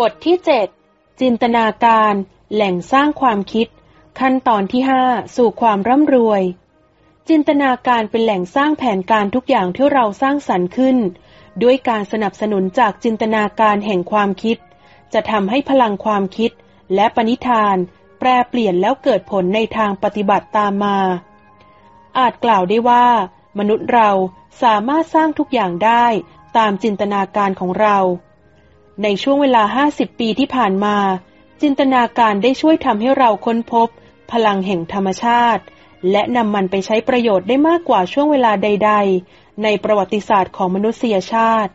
บทที่ 7 จินตนาการ แหล่งสร้างความคิด ขั้นตอนที่ 5 สู่ความร่ำรวย จินตนาการเป็นแหล่งสร้างแผนการทุกอย่างที่เราสร้างสรรค์ขึ้น ด้วยการสนับสนุนจากจินตนาการแห่งความคิด จะทำให้พลังความคิด และปณิธาน แปรเปลี่ยนแล้วเกิดผลในทางปฏิบัติตามมา อาจกล่าวได้ว่า มนุษย์เราสามารถสร้างทุกอย่างได้ตามจินตนาการของเรา ในช่วงเวลา 50 ปีที่ผ่านมา จินตนาการได้ช่วยทำให้เราค้นพบ พลังแห่งธรรมชาติ และนำมันไปใช้ประโยชน์ได้มากกว่าช่วงเวลาใด ๆ ในประวัติศาสตร์ของมนุษยชาติ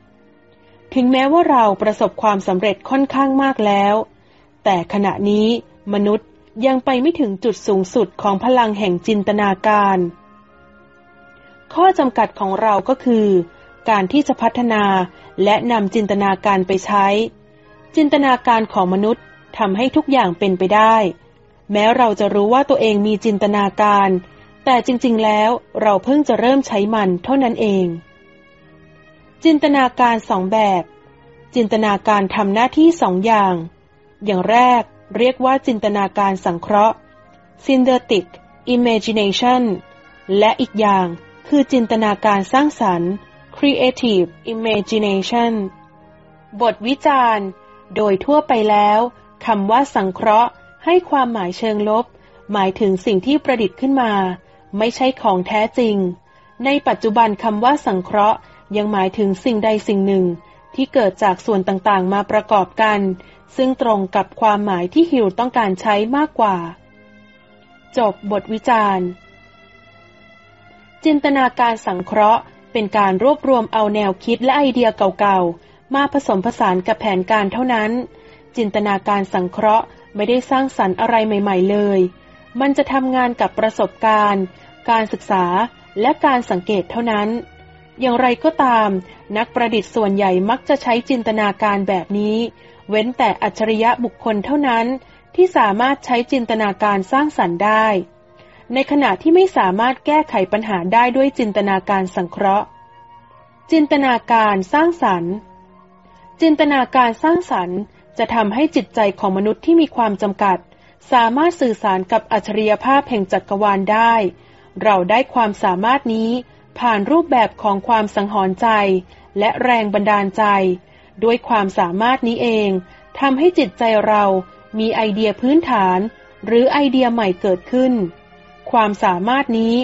ถึงแม้ว่าเราประสบความสำเร็จค่อนข้างมากแล้ว แต่ขณะนี้มนุษย์ยังไปไม่ถึงจุดสูงสุดของพลังแห่งจินตนาการ ข้อจำกัดของเราก็คือ การที่จะพัฒนาและนำจินตนาการไปใช้ จินตนาการของมนุษย์ทำให้ทุกอย่างเป็นไปได้ แม้เราจะรู้ว่าตัวเองมีจินตนาการ แต่จริงๆ แล้วเราเพิ่งจะเริ่มใช้มันเท่านั้นเอง จินตนาการสองแบบ จินตนาการทำหน้าที่สองอย่าง อย่างแรกเรียกว่าจินตนาการสังเคราะห์ synthetic imagination และอีกอย่างคือจินตนาการสร้างสรรค์ creative imagination บทวิจารณ์ โดยทั่วไปแล้วคำว่าสังเคราะห์ ให้ความหมายเชิงลบ หมายถึงสิ่งที่ประดิษฐ์ขึ้นมา ไม่ใช่ของแท้จริง ในปัจจุบันคำว่าสังเคราะห์ ยังหมายถึงสิ่งใดสิ่งหนึ่ง ที่เกิดจากส่วนต่างๆ มาประกอบกัน ซึ่งตรงกับความหมายที่ฮิวต้องการใช้มากกว่า จบบทวิจารณ์จินตนาการสังเคราะห์ เป็นการรวบรวมเอาแนวคิดและไอเดียเก่าๆ มาผสมผสานกับแผนการเท่านั้น จินตนาการสังเคราะห์ไม่ได้สร้างสรรค์อะไรใหม่ๆเลย มันจะทำงานกับประสบการณ์ การศึกษาและการสังเกตเท่านั้น อย่างไรก็ตาม นักประดิษฐ์ส่วนใหญ่มักจะใช้จินตนาการแบบนี้ เว้นแต่อัจฉริยะบุคคลเท่านั้น ที่สามารถใช้จินตนาการสร้างสรรค์ได้ ในขณะที่ไม่สามารถแก้ไขปัญหาได้ด้วยจินตนาการสังเคราะห์ จินตนาการสร้างสรรค์ จินตนาการสร้างสรรค์ จะทำให้จิตใจของมนุษย์ที่มีความจำกัด สามารถสื่อสารกับอัจฉริยภาพแห่งจักรวาลได้ เราได้ความสามารถนี้ผ่านรูปแบบของความสังหรณ์ใจ และแรงบันดาลใจ ด้วยความสามารถนี้เองทำให้จิตใจเรามีไอเดียพื้นฐาน หรือไอเดียใหม่เกิดขึ้น ความสามารถนี้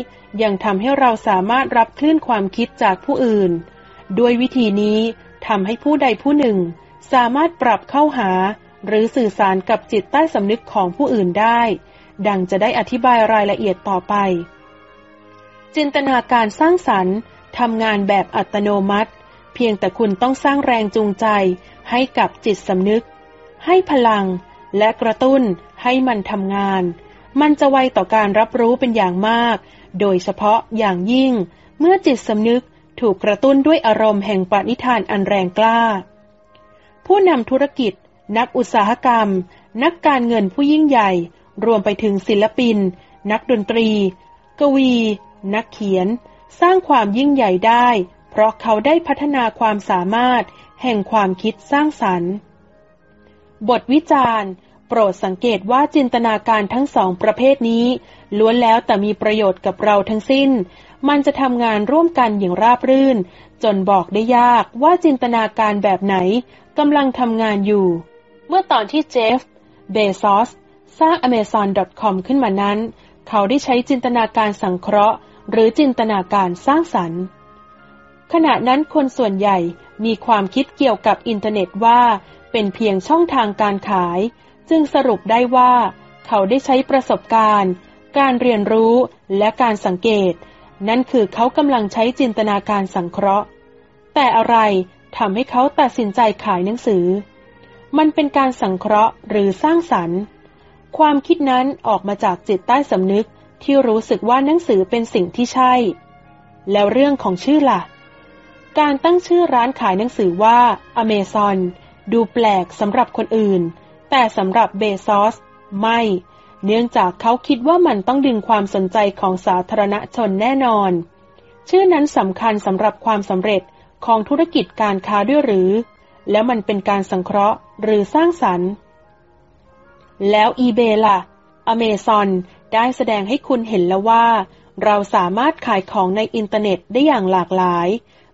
ยังทำให้เราสามารถรับคลื่นความคิดจากผู้อื่น ด้วยวิธีนี้ทำให้ผู้ใดผู้หนึ่ง สามารถปรับเข้าหา หรือสื่อสารกับจิตใต้สำนึกของผู้อื่นได้ ดังจะได้อธิบายรายละเอียดต่อไป จินตนาการสร้างสรรค์ทำงานแบบอัตโนมัติ เพียงแต่คุณต้องสร้างแรงจูงใจให้กับจิตสำนึก ให้พลังและกระตุ้นให้มันทำงาน มันจะไวต่อการรับรู้เป็นอย่างมาก โดยเฉพาะอย่างยิ่ง เมื่อจิตสำนึกถูกกระตุ้นด้วยอารมณ์แห่งปณิธานอันแรงกล้า ผู้นำธุรกิจ นักอุตสาหกรรม นักการเงินผู้ยิ่งใหญ่ รวมไปถึงศิลปิน นักดนตรี กวี นักเขียน สร้างความยิ่งใหญ่ได้ เพราะเขาได้พัฒนาความสามารถ แห่งความคิดสร้างสรรค์ บทวิจารณ์ โปรดสังเกตว่าจินตนาการทั้งสองประเภทนี้ ล้วนแล้วแต่มีประโยชน์กับเราทั้งสิ้น มันจะทำงานร่วมกันอย่างราบรื่น จนบอกได้ยากว่าจินตนาการแบบไหนกำลังทำงานอยู่ เมื่อตอนที่เจฟ เบซอส สร้าง Amazon.com ขึ้นมานั้น เขาได้ใช้จินตนาการสังเคราะห์ หรือจินตนาการสร้างสรรค์ขณะนั้นคนส่วนใหญ่มีความคิดเกี่ยวกับอินเทอร์เน็ตว่า เป็นเพียงช่องทางการขาย จึงสรุปได้ว่า เขาได้ใช้ประสบการณ์ การเรียนรู้และการสังเกต นั่นคือเขากำลังใช้จินตนาการสังเคราะห์ แต่อะไรทำให้เขาตัดสินใจขายหนังสือ มันเป็นการสังเคราะห์หรือสร้างสรรค์ ความคิดนั้นออกมาจากจิตใต้สำนึกที่รู้สึกว่าหนังสือเป็นสิ่งที่ใช่ แล้วเรื่องของชื่อละ่ะ การตั้งชื่อร้านขายหนังสือว่าอเมซอนดูแปลกสำหรับคนอื่น แต่สำหรับเบซอส ไม่ เนื่องจากเขาคิดว่ามันต้องดึงความสนใจของสาธารณชนแน่นอน ชื่อนั้นสำคัญสำหรับความสำเร็จของธุรกิจการค้าด้วยหรือ แล้วมันเป็นการสังเคราะห์หรือสร้างสรรค์ แล้ว eBay ล่ะ Amazon ได้แสดงให้คุณเห็นแล้วว่า เราสามารถขายของในอินเทอร์เน็ตได้อย่างหลากหลาย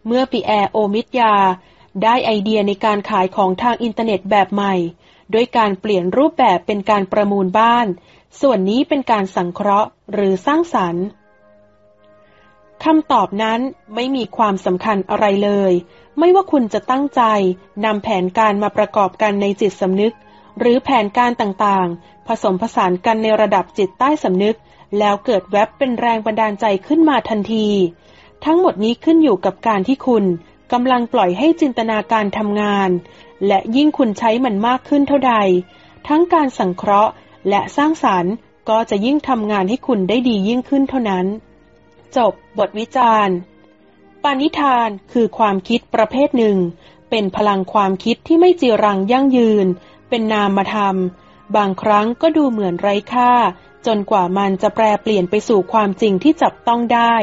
เมื่อปีแอร์โอมิดยา ได้ไอเดียในการขายของทางอินเทอร์เน็ตแบบใหม่ ด้วยการเปลี่ยนรูปแบบเป็นการประมูลบ้าน ส่วนนี้เป็นการสังเคราะห์หรือสร้างสรรค์คำตอบนั้นไม่มีความสำคัญอะไรเลย ไม่ว่าคุณจะตั้งใจนำแผนการมาประกอบกันในจิตสำนึก หรือแผนการต่างๆ ผสมผสานกันในระดับจิตใต้สำนึก แล้วเกิดแวบเป็นแรงบันดาลใจขึ้นมาทันที ทั้งหมดนี้ขึ้นอยู่กับการที่คุณกำลังปล่อยให้จินตนาการทำงาน และยิ่งคุณใช้มันมากขึ้นเท่าใด ทั้งการสังเคราะห์และสร้างสารรค์ก็จะยิ่งทำงานให้คุณได้ดียิ่งขึ้นเท่านั้น จบบทวิจารณ์ ปานิธานคือความคิดประเภทหนึ่ง เป็นพลังความคิดที่ไม่จีรังยั่งยืน เป็นนามธรรม บางครั้งก็ดูเหมือนไร้ค่า จนกว่ามันจะแปลเปลี่ยนไปสู่ความจริงที่จับต้องได้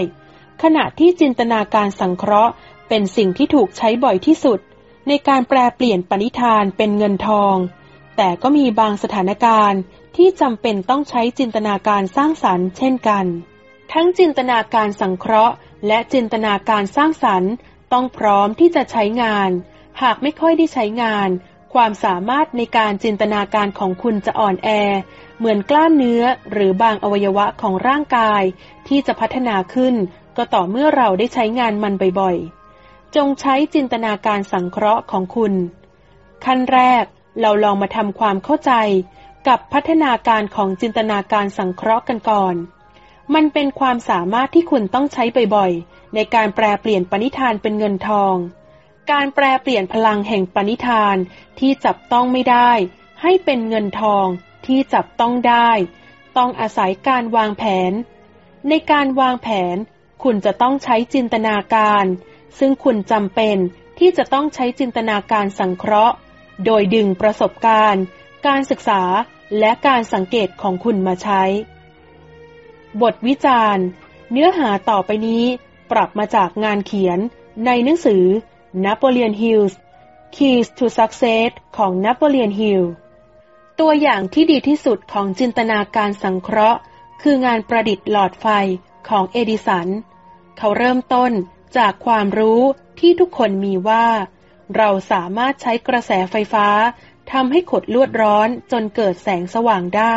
ขณะที่จินตนาการสังเคราะห์ เป็นสิ่งที่ถูกใช้บ่อยที่สุด ในการแปลเปลี่ยนปณิธานเป็นเงินทอง แต่ก็มีบางสถานการณ์ที่จำเป็นต้องใช้จินตนาการสร้างสรรค์เช่นกัน ทั้งจินตนาการสังเคราะห์ และจินตนาการสร้างสรรค์ต้องพร้อมที่จะใช้งาน หากไม่ค่อยได้ใช้งาน ความสามารถในการจินตนาการของคุณจะอ่อนแอ เหมือนกล้ามเนื้อหรือบางอวัยวะของร่างกาย ที่จะพัฒนาขึ้น ก็ต่อเมื่อเราได้ใช้งานมันบ่อยๆ จงใช้จินตนาการสังเคราะห์ของคุณ ขั้นแรกเราลองมาทำความเข้าใจกับพัฒนาการของจินตนาการสังเคราะห์กันก่อน มันเป็นความสามารถที่คุณต้องใช้บ่อยๆ ในการแปลเปลี่ยนปณิธานเป็นเงินทอง การแปลเปลี่ยนพลังแห่งปณิธานที่จับต้องไม่ได้ ให้เป็นเงินทองที่จับต้องได้ ต้องอาศัยการวางแผน ในการวางแผน คุณจะต้องใช้จินตนาการ ซึ่งคุณจำเป็นที่จะต้องใช้จินตนาการสังเคราะห์ โดยดึงประสบการณ์ การศึกษาและการสังเกตของคุณมาใช้ บทวิจารณ์ เนื้อหาต่อไปนี้ปรับมาจากงานเขียนในหนังสือ Napoleon Hill's Keys to Success ของ Napoleon Hill ตัวอย่างที่ดีที่สุดของจินตนาการสังเคราะห์ คืองานประดิษฐ์หลอดไฟของเอดิสัน เขาเริ่มต้น จากความรู้ที่ทุกคนมีว่า เราสามารถใช้กระแสไฟฟ้าทำให้ขดลวดร้อนจนเกิดแสงสว่างได้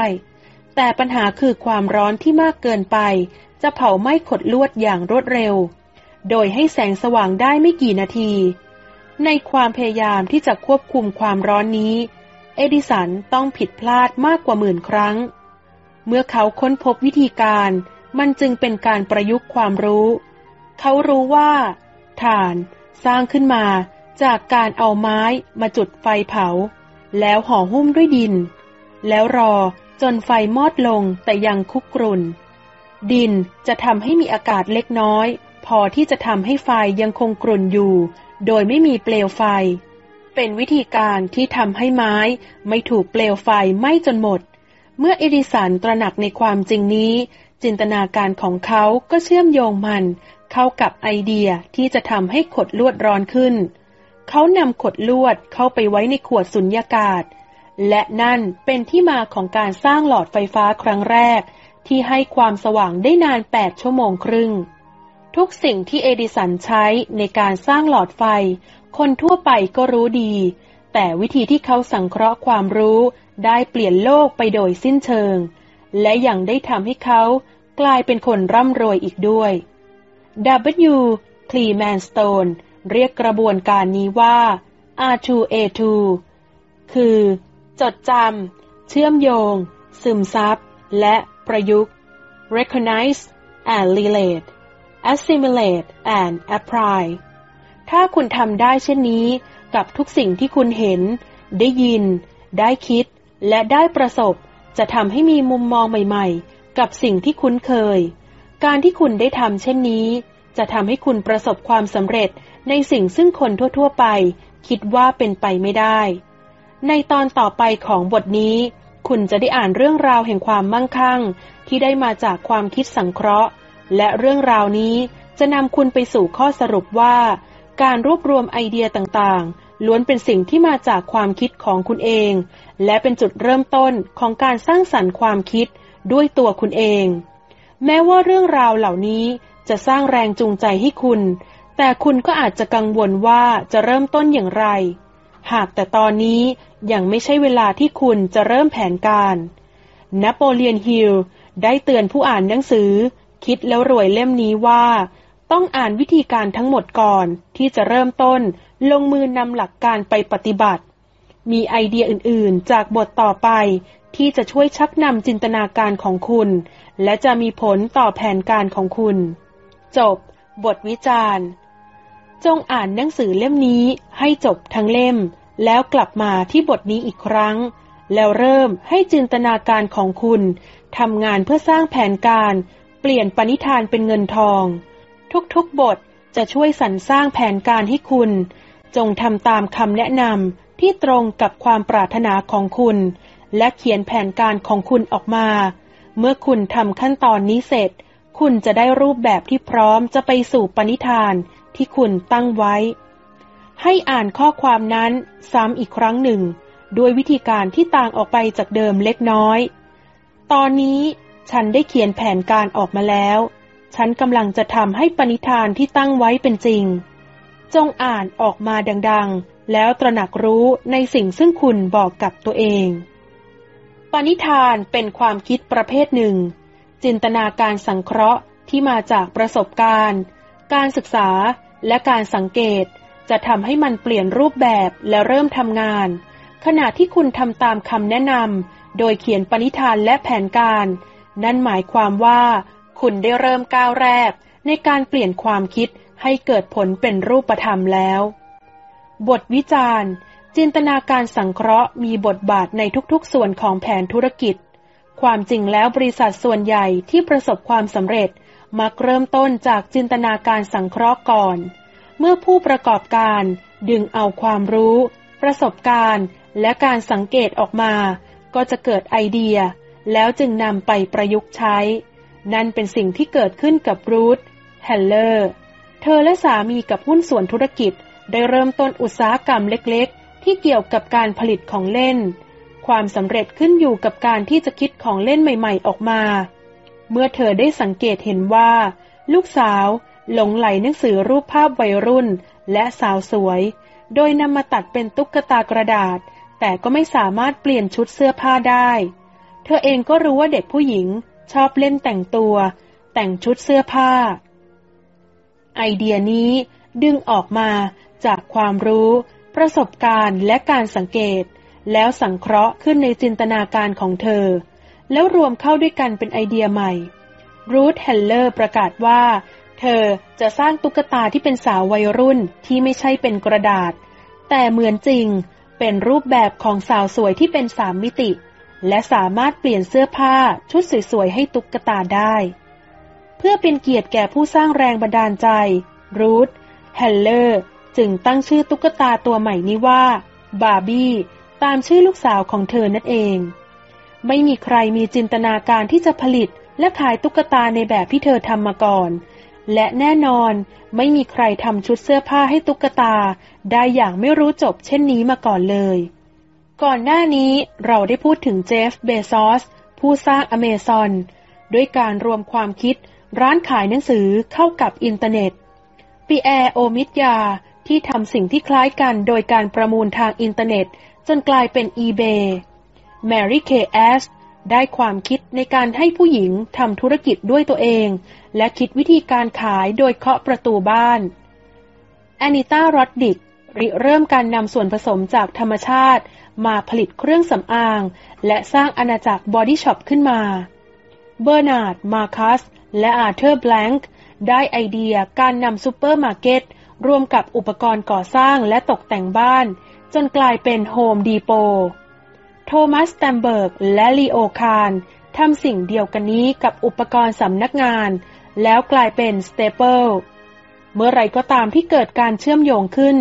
แต่ปัญหาคือความร้อนที่มากเกินไป จะเผาไหม้ขดลวดอย่างรวดเร็ว โดยให้แสงสว่างได้ไม่กี่นาที ในความพยายามที่จะควบคุมความร้อนนี้ เอดิสันต้องผิดพลาดมากกว่าหมื่นครั้ง เมื่อเขาค้นพบวิธีการ มันจึงเป็นการประยุกต์ความรู้ เขารู้ว่าถ่านสร้างขึ้นมาจากการเอาไม้มาจุดไฟเผา แล้วห่อหุ้มด้วยดิน แล้วรอจนไฟมอดลงแต่ยังคุกรุ่น ดินจะทำให้มีอากาศเล็กน้อย พอที่จะทำให้ไฟยังคงกรุ่นอยู่ โดยไม่มีเปลวไฟ เป็นวิธีการที่ทำให้ไม้ไม่ถูกเปลวไฟไหม้จนหมด เมื่อเอดิสันตระหนักในความจริงนี้ จินตนาการของเขาก็เชื่อมโยงมัน เข้ากับไอเดียที่จะทำให้ขดลวดร้อนขึ้น เขานำขดลวดเข้าไปไว้ในขวดสุญญากาศ และนั่นเป็นที่มาของการสร้างหลอดไฟฟ้าครั้งแรก ที่ให้ความสว่างได้นาน 8 ชั่วโมงครึ่ง ทุกสิ่งที่เอดิสันใช้ในการสร้างหลอดไฟ คนทั่วไปก็รู้ดี แต่วิธีที่เขาสังเคราะห์ความรู้ได้เปลี่ยนโลกไปโดยสิ้นเชิง และยังได้ทำให้เขากลายเป็นคนร่ำรวยอีกด้วย W. c l e m a n s t o n e เรียกกระบวนการนี้ว่า R2A2 คือ จดจำ เชื่อมโยง ซึมซับ และประยุกต์ recognize and relate assimilate and apply ถ้าคุณทำได้เช่นนี้ กับทุกสิ่งที่คุณเห็น ได้ยิน ได้คิด และได้ประสบ จะทำให้มีมุมมองใหม่ ๆ กับสิ่งที่คุ้นเคย การที่คุณได้ทำเช่นนี้ จะทำให้คุณประสบความสำเร็จในสิ่งซึ่งคนทั่ว ๆ ไป คิดว่าเป็นไปไม่ได้ ในตอนต่อไปของบทนี้ คุณจะได้อ่านเรื่องราวแห่งความมั่งคั่ง ที่ได้มาจากความคิดสังเคราะห์ และเรื่องราวนี้จะนำคุณไปสู่ข้อสรุปว่า การรวบรวมไอเดียต่างๆ ล้วนเป็นสิ่งที่มาจากความคิดของคุณเอง และเป็นจุดเริ่มต้นของการสร้างสรรค์ความคิดด้วยตัวคุณเอง แม้ว่าเรื่องราวเหล่านี้จะสร้างแรงจูงใจให้คุณ แต่คุณก็อาจจะกังวลว่าจะเริ่มต้นอย่างไร หากแต่ตอนนี้ยังไม่ใช่เวลาที่คุณจะเริ่มแผนการ นโปเลียนฮิลได้เตือนผู้อ่านหนังสือ คิดแล้วรวยเล่มนี้ว่า ต้องอ่านวิธีการทั้งหมดก่อนที่จะเริ่มต้นลงมือนำหลักการไปปฏิบัติ มีไอเดียอื่นๆ จากบทต่อไป ที่จะช่วยชักนำจินตนาการของคุณ และจะมีผลต่อแผนการของคุณ จบ บทวิจารณ์ จงอ่านหนังสือเล่มนี้ให้จบทั้งเล่ม แล้วกลับมาที่บทนี้อีกครั้ง แล้วเริ่มให้จินตนาการของคุณทำงานเพื่อสร้างแผนการ เปลี่ยนปณิธานเป็นเงินทอง ทุกๆบทจะช่วยสรรสร้างแผนการให้คุณ จงทำตามคำแนะนำที่ตรงกับความปรารถนาของคุณ และเขียนแผนการของคุณออกมา เมื่อคุณทำขั้นตอนนี้เสร็จ คุณจะได้รูปแบบที่พร้อมจะไปสู่ปณิธานที่คุณตั้งไว้ ให้อ่านข้อความนั้นซ้ำอีกครั้งหนึ่ง ด้วยวิธีการที่ต่างออกไปจากเดิมเล็กน้อย ตอนนี้ฉันได้เขียนแผนการออกมาแล้ว ฉันกำลังจะทำให้ปณิธานที่ตั้งไว้เป็นจริง จงอ่านออกมาดังๆ แล้วตระหนักรู้ในสิ่งซึ่งคุณบอกกับตัวเอง ปณิธานเป็นความคิดประเภทหนึ่ง จินตนาการสังเคราะห์ที่มาจากประสบการณ์ การศึกษาและการสังเกต จะทำให้มันเปลี่ยนรูปแบบและเริ่มทำงาน ขณะที่คุณทำตามคำแนะนำโดยเขียนปณิธานและแผนการ นั่นหมายความว่า คุณได้เริ่มก้าวแรก ในการเปลี่ยนความคิดให้เกิดผลเป็นรูปธรรมแล้ว บทวิจารณ์ จินตนาการสังเคราะห์มีบทบาทในทุกๆ ส่วนของแผนธุรกิจ ความจริงแล้วบริษัทส่วนใหญ่ที่ประสบความสำเร็จ มักเริ่มต้นจากจินตนาการสังเคราะห์ก่อน เมื่อผู้ประกอบการดึงเอาความรู้ ประสบการณ์ และการสังเกตออกมา ก็จะเกิดไอเดีย แล้วจึงนำไปประยุกต์ใช้ นั่นเป็นสิ่งที่เกิดขึ้นกับรูธแฮลเลอร์ เธอและสามีกับหุ้นส่วนธุรกิจ ได้เริ่มต้นอุตสาหกรรมเล็กๆ ที่เกี่ยวกับการผลิตของเล่น ความสำเร็จขึ้นอยู่กับการที่จะคิดของเล่นใหม่ ๆ ออกมา เมื่อเธอได้สังเกตเห็นว่า ลูกสาวหลงไหลหนังสือรูปภาพวัยรุ่น และสาวสวย โดยนำมาตัดเป็นตุ๊กตากระดาษ แต่ก็ไม่สามารถเปลี่ยนชุดเสื้อผ้าได้ เธอเองก็รู้ว่าเด็กผู้หญิงชอบเล่นแต่งตัว แต่งชุดเสื้อผ้า ไอเดียนี้ดึงออกมาจากความรู้ ประสบการณ์และการสังเกต แล้วสังเคราะห์ขึ้นในจินตนาการของเธอ แล้วรวมเข้าด้วยกันเป็นไอเดียใหม่ รูธแฮนด์เลอร์ประกาศว่า เธอจะสร้างตุ๊กตาที่เป็นสาววัยรุ่นที่ไม่ใช่เป็นกระดาษ แต่เหมือนจริงเป็นรูปแบบของสาวสวยที่เป็นสามมิติ และสามารถเปลี่ยนเสื้อผ้าชุดสวยๆให้ตุ๊กตาได้ เพื่อเป็นเกียรติแก่ผู้สร้างแรงบันดาลใจ รูธแฮนด์เลอร์ จึงตั้งชื่อตุ๊กตาตัวใหม่นี้ว่า บาร์บี้ ตามชื่อลูกสาวของเธอนั่นเอง ไม่มีใครมีจินตนาการที่จะผลิตและขายตุ๊กตาในแบบที่เธอทำมาก่อน และแน่นอนไม่มีใครทำชุดเสื้อผ้าให้ตุ๊กตา ได้อย่างไม่รู้จบเช่นนี้มาก่อนเลย ก่อนหน้านี้เราได้พูดถึงเจฟเบซอส ผู้สร้างอเมซอนด้วยการรวมความคิดร้านขายหนังสือเข้ากับอินเทอร์เน็ตปีแอร์โอมิดยา ที่ทำสิ่งที่คล้ายกันโดยการประมูลทางอินเทอร์เน็ต จนกลายเป็น eBay แมรี่เคแอสได้ความคิดในการให้ผู้หญิงทำธุรกิจด้วยตัวเอง และคิดวิธีการขายโดยเคาะประตูบ้านแอนิต้ารอดดิกริเริ่มการนำส่วนผสมจากธรรมชาติ มาผลิตเครื่องสำอาง และสร้างอาณาจักรบอดี้ช็อปขึ้นมา เบอร์นาร์ด มาคัส และอาร์เธอร์แบงค์ได้ไอเดียการนำซูเปอร์มาร์เก็ต รวมกับอุปกรณ์ก่อสร้างและตกแต่งบ้าน จนกลายเป็น Home Depot โทมัสแตมเบิร์กและลีโอคารทำสิ่งเดียวกันนี้กับอุปกรณ์สำนักงาน แล้วกลายเป็น Staples เมื่อไรก็ตามที่เกิดการเชื่อมโยงขึ้น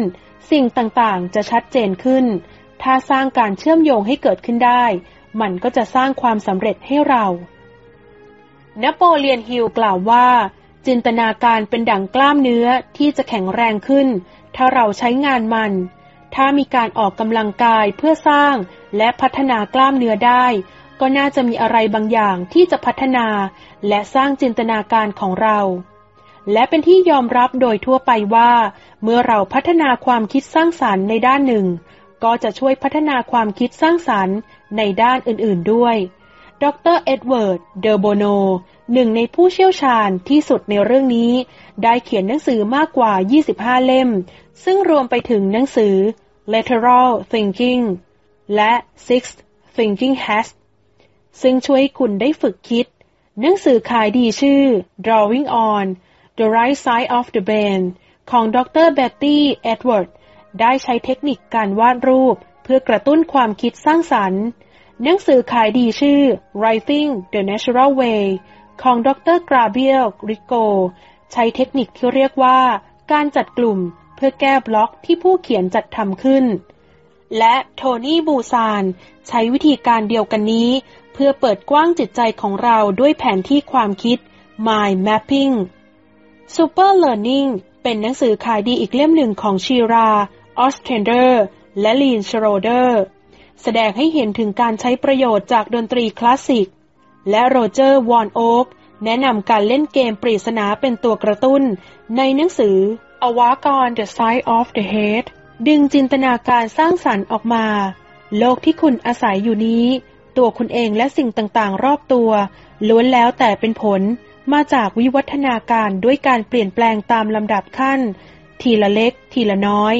สิ่งต่างๆ จะชัดเจนขึ้น ถ้าสร้างการเชื่อมโยงให้เกิดขึ้นได้ มันก็จะสร้างความสำเร็จให้เรา นโปเลียนฮิลกล่าวว่า จินตนาการเป็นดั่งกล้ามเนื้อที่จะแข็งแรงขึ้น ถ้าเราใช้งานมัน ถ้ามีการออกกำลังกายเพื่อสร้างและพัฒนากล้ามเนื้อได้ ก็น่าจะมีอะไรบางอย่างที่จะพัฒนา และสร้างจินตนาการของเรา และเป็นที่ยอมรับโดยทั่วไปว่า เมื่อเราพัฒนาความคิดสร้างสารรค์ในด้านหนึ่ง ก็จะช่วยพัฒนาความคิดสร้างสรรค์ในด้านอื่น ๆด้วย ดรเอ็ดเวิร์ด เดอโบโน หนึ่งในผู้เชี่ยวชาญที่สุดในเรื่องนี้ ได้เขียนหนังสือมากกว่า 25 เล่ม ซึ่งรวมไปถึงหนังสือ lateral thinking และ Six Thinking Hats ซึ่งช่วยคุณได้ฝึกคิด หนังสือขายดีชื่อ drawing on the right side of the brain ของดรเบตตี้เอ็ดเวิร์ด ได้ใช้เทคนิคการวาดรูปเพื่อกระตุ้นความคิดสร้างสรรค์ หนังสือขายดีชื่อ Writing the Natural Way ของดรกราเบียลริโก ใช้เทคนิคที่เรียกว่า การจัดกลุ่มเพื่อแก้บล็อกที่ผู้เขียนจัดทำขึ้น และโทนี่บูซาน ใช้วิธีการเดียวกันนี้ เพื่อเปิดกว้างจิตใจของเราด้วยแผนที่ความคิด Mind Mapping Super Learning เป็นหนังสือขายดีอีกเล่มหนึ่งของชีลา ออสเทนเดอร์ และลีนชโรเดอร์ แสดงให้เห็นถึงการใช้ประโยชน์จากดนตรีคลาสสิก และโรเจอร์วอนโอ๊กแนะนำการเล่นเกมปริศนาเป็นตัวกระตุ้น ในหนังสือ A Whack on the Side of the Head ดึงจินตนาการสร้างสรรค์ออกมา โลกที่คุณอาศัยอยู่นี้ ตัวคุณเองและสิ่งต่างๆ รอบตัว ล้วนแล้วแต่เป็นผลมาจากวิวัฒนาการด้วยการเปลี่ยนแปลงตามลำดับขั้น ทีละเล็ก ทีละน้อย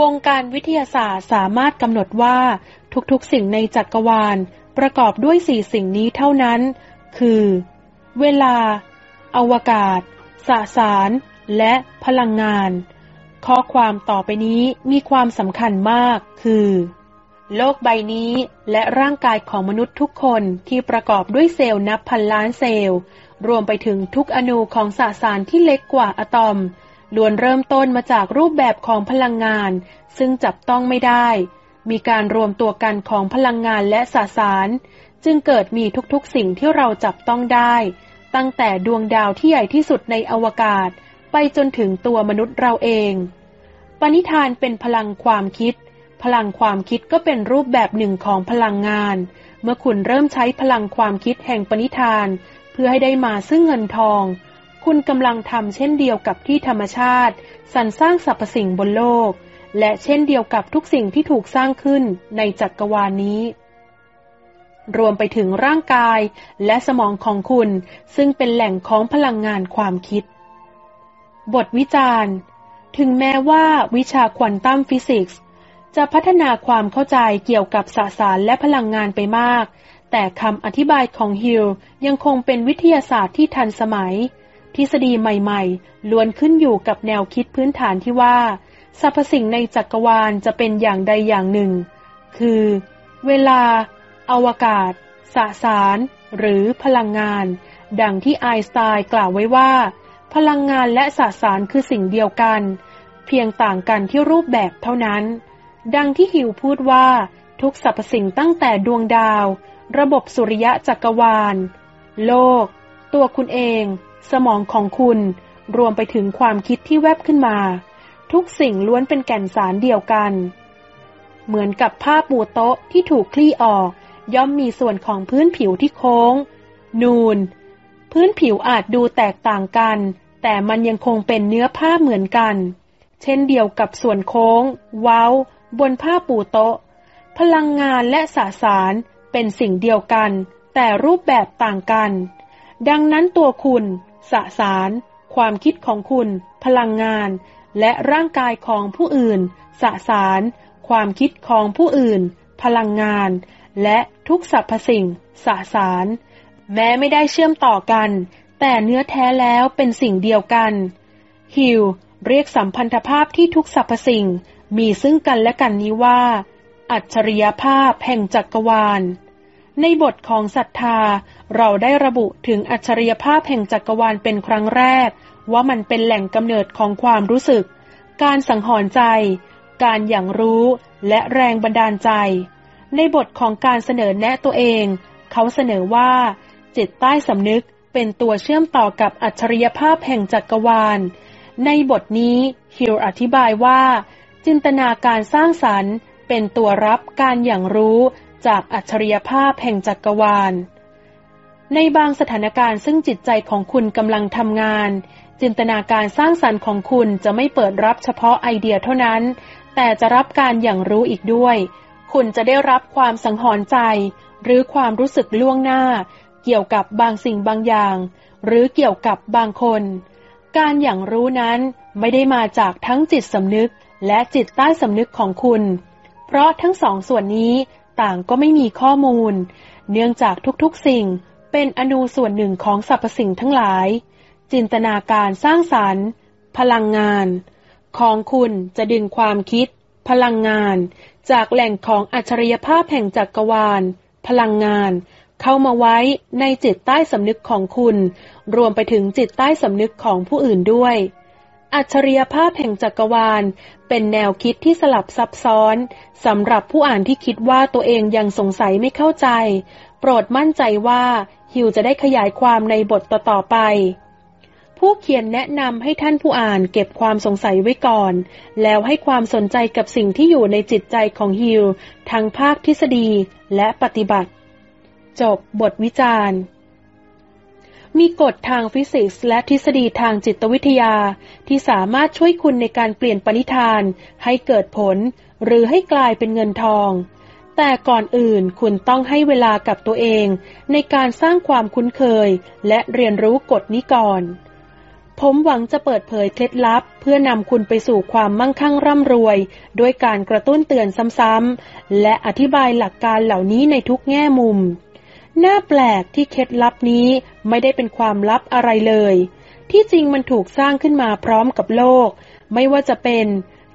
วงการวิทยาศาสตร์สามารถกำหนดว่า ทุกๆสิ่งในจักรวาลประกอบด้วยสี่สิ่งนี้เท่านั้น คือ เวลา อวกาศ สสาร และพลังงาน ข้อความต่อไปนี้มีความสำคัญมาก คือ โลกใบนี้และร่างกายของมนุษย์ทุกคนที่ประกอบด้วยเซลล์นับพันล้านเซลล์ รวมไปถึงทุกอนูของสสารที่เล็กกว่าอะตอมล้วนเริ่มต้นมาจากรูปแบบของพลังงาน ซึ่งจับต้องไม่ได้ มีการรวมตัวกันของพลังงานและสสาร จึงเกิดมีทุกๆสิ่งที่เราจับต้องได้ ตั้งแต่ดวงดาวที่ใหญ่ที่สุดในอวกาศ ไปจนถึงตัวมนุษย์เราเอง ปณิธานเป็นพลังความคิด พลังความคิดก็เป็นรูปแบบหนึ่งของพลังงาน เมื่อคุณเริ่มใช้พลังความคิดแห่งปณิธาน เพื่อให้ได้มาซึ่งเงินทอง คุณกำลังทำเช่นเดียวกับที่ธรรมชาติสรรสร้างสรรพสิ่งบนโลก และเช่นเดียวกับทุกสิ่งที่ถูกสร้างขึ้นในจักรวาลนี้ รวมไปถึงร่างกายและสมองของคุณ ซึ่งเป็นแหล่งของพลังงานความคิด บทวิจารณ์ ถึงแม้ว่าวิชาควอนตัมฟิสิกส์จะพัฒนาความเข้าใจเกี่ยวกับสสารและพลังงานไปมาก แต่คำอธิบายของฮิลยังคงเป็นวิทยาศาสตร์ที่ทันสมัย ทฤษฎีใหม่ ๆ ล้วนขึ้นอยู่กับแนวคิดพื้นฐานที่ว่า สรรพสิ่งในจักรวาลจะเป็นอย่างใดอย่างหนึ่ง คือ เวลา อวกาศ สสาร หรือพลังงาน ดังที่ไอน์สไตน์กล่าวไว้ว่า พลังงานและสสารคือสิ่งเดียวกัน เพียงต่างกันที่รูปแบบเท่านั้น ดังที่ฮิวพูดว่า ทุกสรรพสิ่งตั้งแต่ดวงดาว ระบบสุริยะจักรวาล โลก ตัวคุณเอง สมองของคุณ รวมไปถึงความคิดที่แวบขึ้นมา ทุกสิ่งล้วนเป็นแก่นสารเดียวกัน เหมือนกับผ้าปูโต๊ะที่ถูกคลี่ออก ย่อมมีส่วนของพื้นผิวที่โค้ง นูน พื้นผิวอาจดูแตกต่างกัน แต่มันยังคงเป็นเนื้อผ้าเหมือนกัน เช่นเดียวกับส่วนโค้ง เว้า บนผ้าปูโต๊ะ พลังงานและสสารเป็นสิ่งเดียวกัน แต่รูปแบบต่างกัน ดังนั้นตัวคุณ สสาร ความคิดของคุณ พลังงาน และร่างกายของผู้อื่น สสาร ความคิดของผู้อื่น พลังงาน และทุกสรรพสิ่ง สสาร แม้ไม่ได้เชื่อมต่อกัน แต่เนื้อแท้แล้วเป็นสิ่งเดียวกัน ฮิวเรียกสัมพันธภาพที่ทุกสรรพสิ่ง มีซึ่งกันและกันนี้ว่า อัจฉริยภาพแห่งจักรวาล ในบทของศรัทธา เราได้ระบุถึงอัจฉริยภาพแห่งจักรวาลเป็นครั้งแรก ว่ามันเป็นแหล่งกำเนิดของความรู้สึก การสังหรณ์ใจ การอย่างรู้และแรงบันดาลใจ ในบทของการเสนอแนะตัวเอง เขาเสนอว่า จิตใต้สำนึกเป็นตัวเชื่อมต่อกับอัจฉริยภาพแห่งจักรวาล ในบทนี้ฮิลอธิบายว่า จินตนาการสร้างสรรค์ เป็นตัวรับการอย่างรู้จากอัจฉริยภาพแห่งจักรวาล ในบางสถานการณ์ซึ่งจิตใจของคุณกำลังทำงาน จินตนาการสร้างสรรค์ของคุณจะไม่เปิดรับเฉพาะไอเดียเท่านั้น แต่จะรับการอย่างรู้อีกด้วย คุณจะได้รับความสังหรณ์ใจ หรือความรู้สึกล่วงหน้า เกี่ยวกับบางสิ่งบางอย่าง หรือเกี่ยวกับบางคน การอย่างรู้นั้นไม่ได้มาจากทั้งจิตสำนึกและจิตใต้สำนึกของคุณ เพราะทั้งสองส่วนนี้ต่างก็ไม่มีข้อมูล เนื่องจากทุกๆสิ่งเป็นอนูส่วนหนึ่งของสรรพสิ่งทั้งหลาย จินตนาการสร้างสรรค์ พลังงาน ของคุณจะดึงความคิด พลังงาน จากแหล่งของอัจฉริยภาพแห่งจักรวาล พลังงาน เข้ามาไว้ในจิตใต้สำนึกของคุณ รวมไปถึงจิตใต้สำนึกของผู้อื่นด้วย อัจฉริยภาพแห่งจักรวาล เป็นแนวคิดที่สลับซับซ้อนสำหรับผู้อ่านที่คิดว่าตัวเองยังสงสัยไม่เข้าใจ โปรดมั่นใจว่าฮิวจะได้ขยายความในบทต่อๆไป ผู้เขียนแนะนำให้ท่านผู้อ่านเก็บความสงสัยไว้ก่อน แล้วให้ความสนใจกับสิ่งที่อยู่ในจิตใจของฮิวทั้งภาคทฤษฎีและปฏิบัติ จบบทวิจารณ์ มีกฎทางฟิสิกส์และทฤษฎีทางจิตวิทยา ที่สามารถช่วยคุณในการเปลี่ยนปณิธาน ให้เกิดผล หรือให้กลายเป็นเงินทองแต่ก่อนอื่นคุณต้องให้เวลากับตัวเอง ในการสร้างความคุ้นเคยและเรียนรู้กฎนี้ก่อน ผมหวังจะเปิดเผยเคล็ดลับ เพื่อนำคุณไปสู่ความมั่งคั่งร่ำรวย ด้วยการกระตุ้นเตือนซ้ำๆ และอธิบายหลักการเหล่านี้ในทุกแง่มุม น่าแปลกที่เคล็ดลับนี้ไม่ได้เป็นความลับอะไรเลย ที่จริงมันถูกสร้างขึ้นมาพร้อมกับโลก ไม่ว่าจะเป็น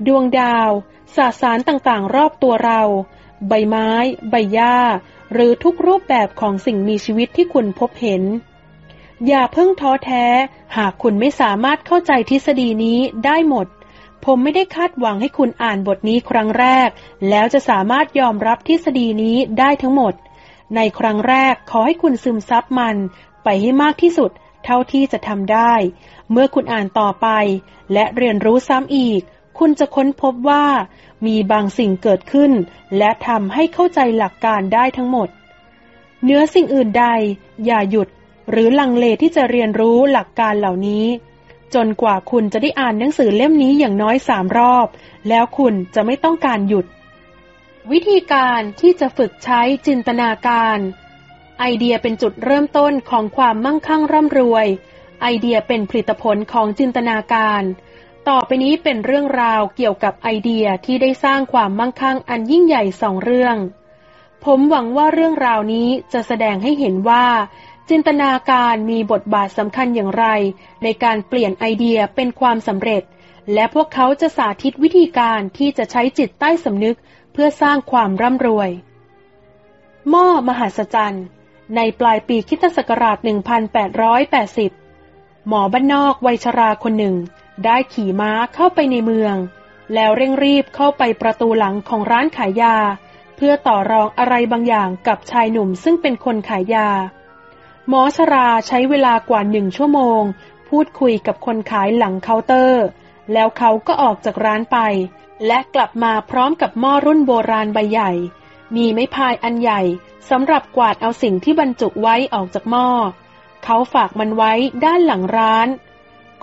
ดวงดาว สาสารต่างๆ รอบตัวเรา ใบไม้ ใบหญ้า หรือทุกรูปแบบของสิ่งมีชีวิตที่คุณพบเห็น อย่าเพิ่งท้อแท้ หากคุณไม่สามารถเข้าใจทฤษฎีนี้ได้หมด ผมไม่ได้คาดหวังให้คุณอ่านบทนี้ครั้งแรก แล้วจะสามารถยอมรับทฤษฎีนี้ได้ทั้งหมด ในครั้งแรกขอให้คุณซึมซับมัน ไปให้มากที่สุด เท่าที่จะทำได้ เมื่อคุณอ่านต่อไป และเรียนรู้ซ้ำอีก คุณจะค้นพบว่า มีบางสิ่งเกิดขึ้น และทำให้เข้าใจหลักการได้ทั้งหมดเนื้อสิ่งอื่นใด อย่าหยุด หรือลังเลที่จะเรียนรู้หลักการเหล่านี้ จนกว่าคุณจะได้อ่านหนังสือเล่มนี้อย่างน้อยสามรอบ แล้วคุณจะไม่ต้องการหยุด วิธีการที่จะฝึกใช้จินตนาการ ไอเดียเป็นจุดเริ่มต้นของความมั่งคั่งร่ำรวย ไอเดียเป็นผลิตผลของจินตนาการ ต่อไปนี้เป็นเรื่องราวเกี่ยวกับไอเดียที่ได้สร้างความมั่งคั่งอันยิ่งใหญ่สองเรื่องผมหวังว่าเรื่องราวนี้จะแสดงให้เห็นว่า จินตนาการมีบทบาทสำคัญอย่างไร ในการเปลี่ยนไอเดียเป็นความสำเร็จ และพวกเขาจะสาธิตวิธีการที่จะใช้จิตใต้สำนึกเพื่อสร้างความร่ำรวย หม้อมหัศจรรย์ ในปลายปีคิตศักราช 1880 หมอบ้านนอกวัยชราคนหนึ่ง ได้ขี่ม้าเข้าไปในเมือง แล้วเร่งรีบเข้าไปประตูหลังของร้านขายยา เพื่อต่อรองอะไรบางอย่างกับชายหนุ่มซึ่งเป็นคนขายยา หมอชราใช้เวลากว่าหนึ่งชั่วโมง พูดคุยกับคนขายหลังเคาน์เตอร์ แล้วเขาก็ออกจากร้านไป และกลับมาพร้อมกับหม้อรุ่นโบราณใบใหญ่ มีไม้พายอันใหญ่สำหรับกวาดเอาสิ่งที่บรรจุไว้ออกจากหม้อ เขาฝากมันไว้ด้านหลังร้าน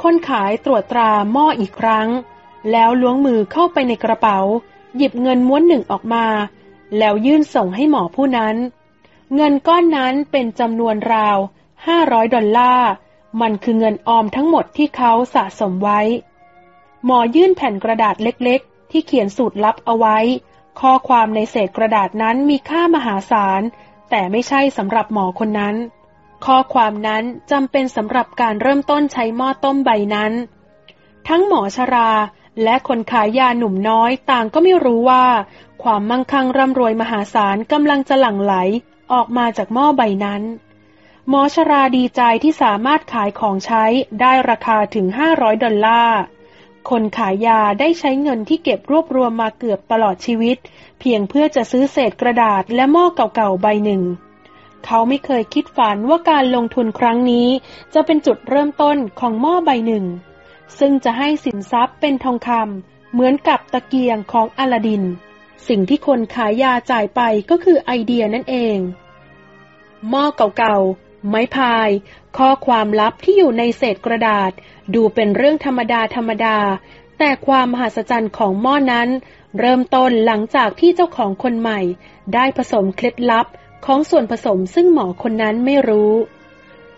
คนขายตรวจตราหม้ออีกครั้ง แล้วล้วงมือเข้าไปในกระเป๋า หยิบเงินม้วนหนึ่งออกมา แล้วยื่นส่งให้หมอผู้นั้น เงินก้อนนั้นเป็นจำนวนราวห้าร้อยดอลลาร์มันคือเงินออมทั้งหมดที่เขาสะสมไว้ หมอยื่นแผ่นกระดาษเล็กๆ ที่เขียนสูตรลับเอาไว้ ข้อความในเศษกระดาษนั้นมีค่ามหาศาล แต่ไม่ใช่สำหรับหมอคนนั้น ข้อความนั้นจำเป็นสำหรับการเริ่มต้นใช้หม้อต้มใบนั้น ทั้งหมอชราและคนขายยาหนุ่มน้อยต่างก็ไม่รู้ว่า ความมั่งคั่งร่ำรวยมหาศาลกำลังจะหลั่งไหล ออกมาจากหม้อใบนั้น หมอชราดีใจที่สามารถขายของใช้ได้ราคาถึง 500 ดอลลาร์ คนขายยาได้ใช้เงินที่เก็บรวบรวมมาเกือบตลอดชีวิต เพียงเพื่อจะซื้อเศษกระดาษและหม้อเก่าๆใบหนึ่ง เขาไม่เคยคิดฝันว่าการลงทุนครั้งนี้ จะเป็นจุดเริ่มต้นของหม้อใบหนึ่ง ซึ่งจะให้สินทรัพย์เป็นทองคำเหมือนกับตะเกียงของอลาดิน สิ่งที่คนขายยาจ่ายไปก็คือไอเดียนั่นเอง หม้อเก่าๆ ไม้พาย ข้อความลับที่อยู่ในเศษกระดาษ ดูเป็นเรื่องธรรมดาธรรมดา แต่ความมหัศจรรย์ของหม้อนั้น เริ่มต้นหลังจากที่เจ้าของคนใหม่ ได้ผสมเคล็ดลับของส่วนผสมซึ่งหมอคนนั้นไม่รู้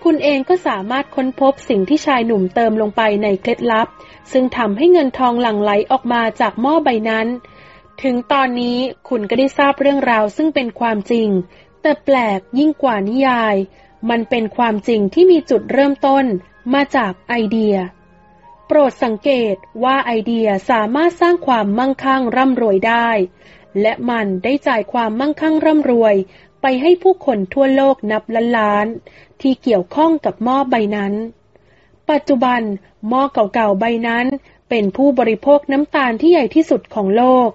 คุณเองก็สามารถค้นพบสิ่งที่ชายหนุ่มเติมลงไปในเคล็ดลับ ซึ่งทำให้เงินทองหลั่งไหลออกมาจากหม้อใบนั้น ถึงตอนนี้คุณก็ได้ทราบเรื่องราวซึ่งเป็นความจริง แต่แปลกยิ่งกว่านิยาย มันเป็นความจริงที่มีจุดเริ่มต้นมาจากไอเดีย โปรดสังเกตว่าไอเดียสามารถสร้างความมั่งคั่งร่ำรวยได้ และมันได้จ่ายความมั่งคั่งร่ำรวย ไปให้ผู้คนทั่วโลกนับล้านล้าน ที่เกี่ยวข้องกับหม้อใบนั้น ปัจจุบันหม้อเก่าๆใบนั้น เป็นผู้บริโภคน้ำตาลที่ใหญ่ที่สุดของโลก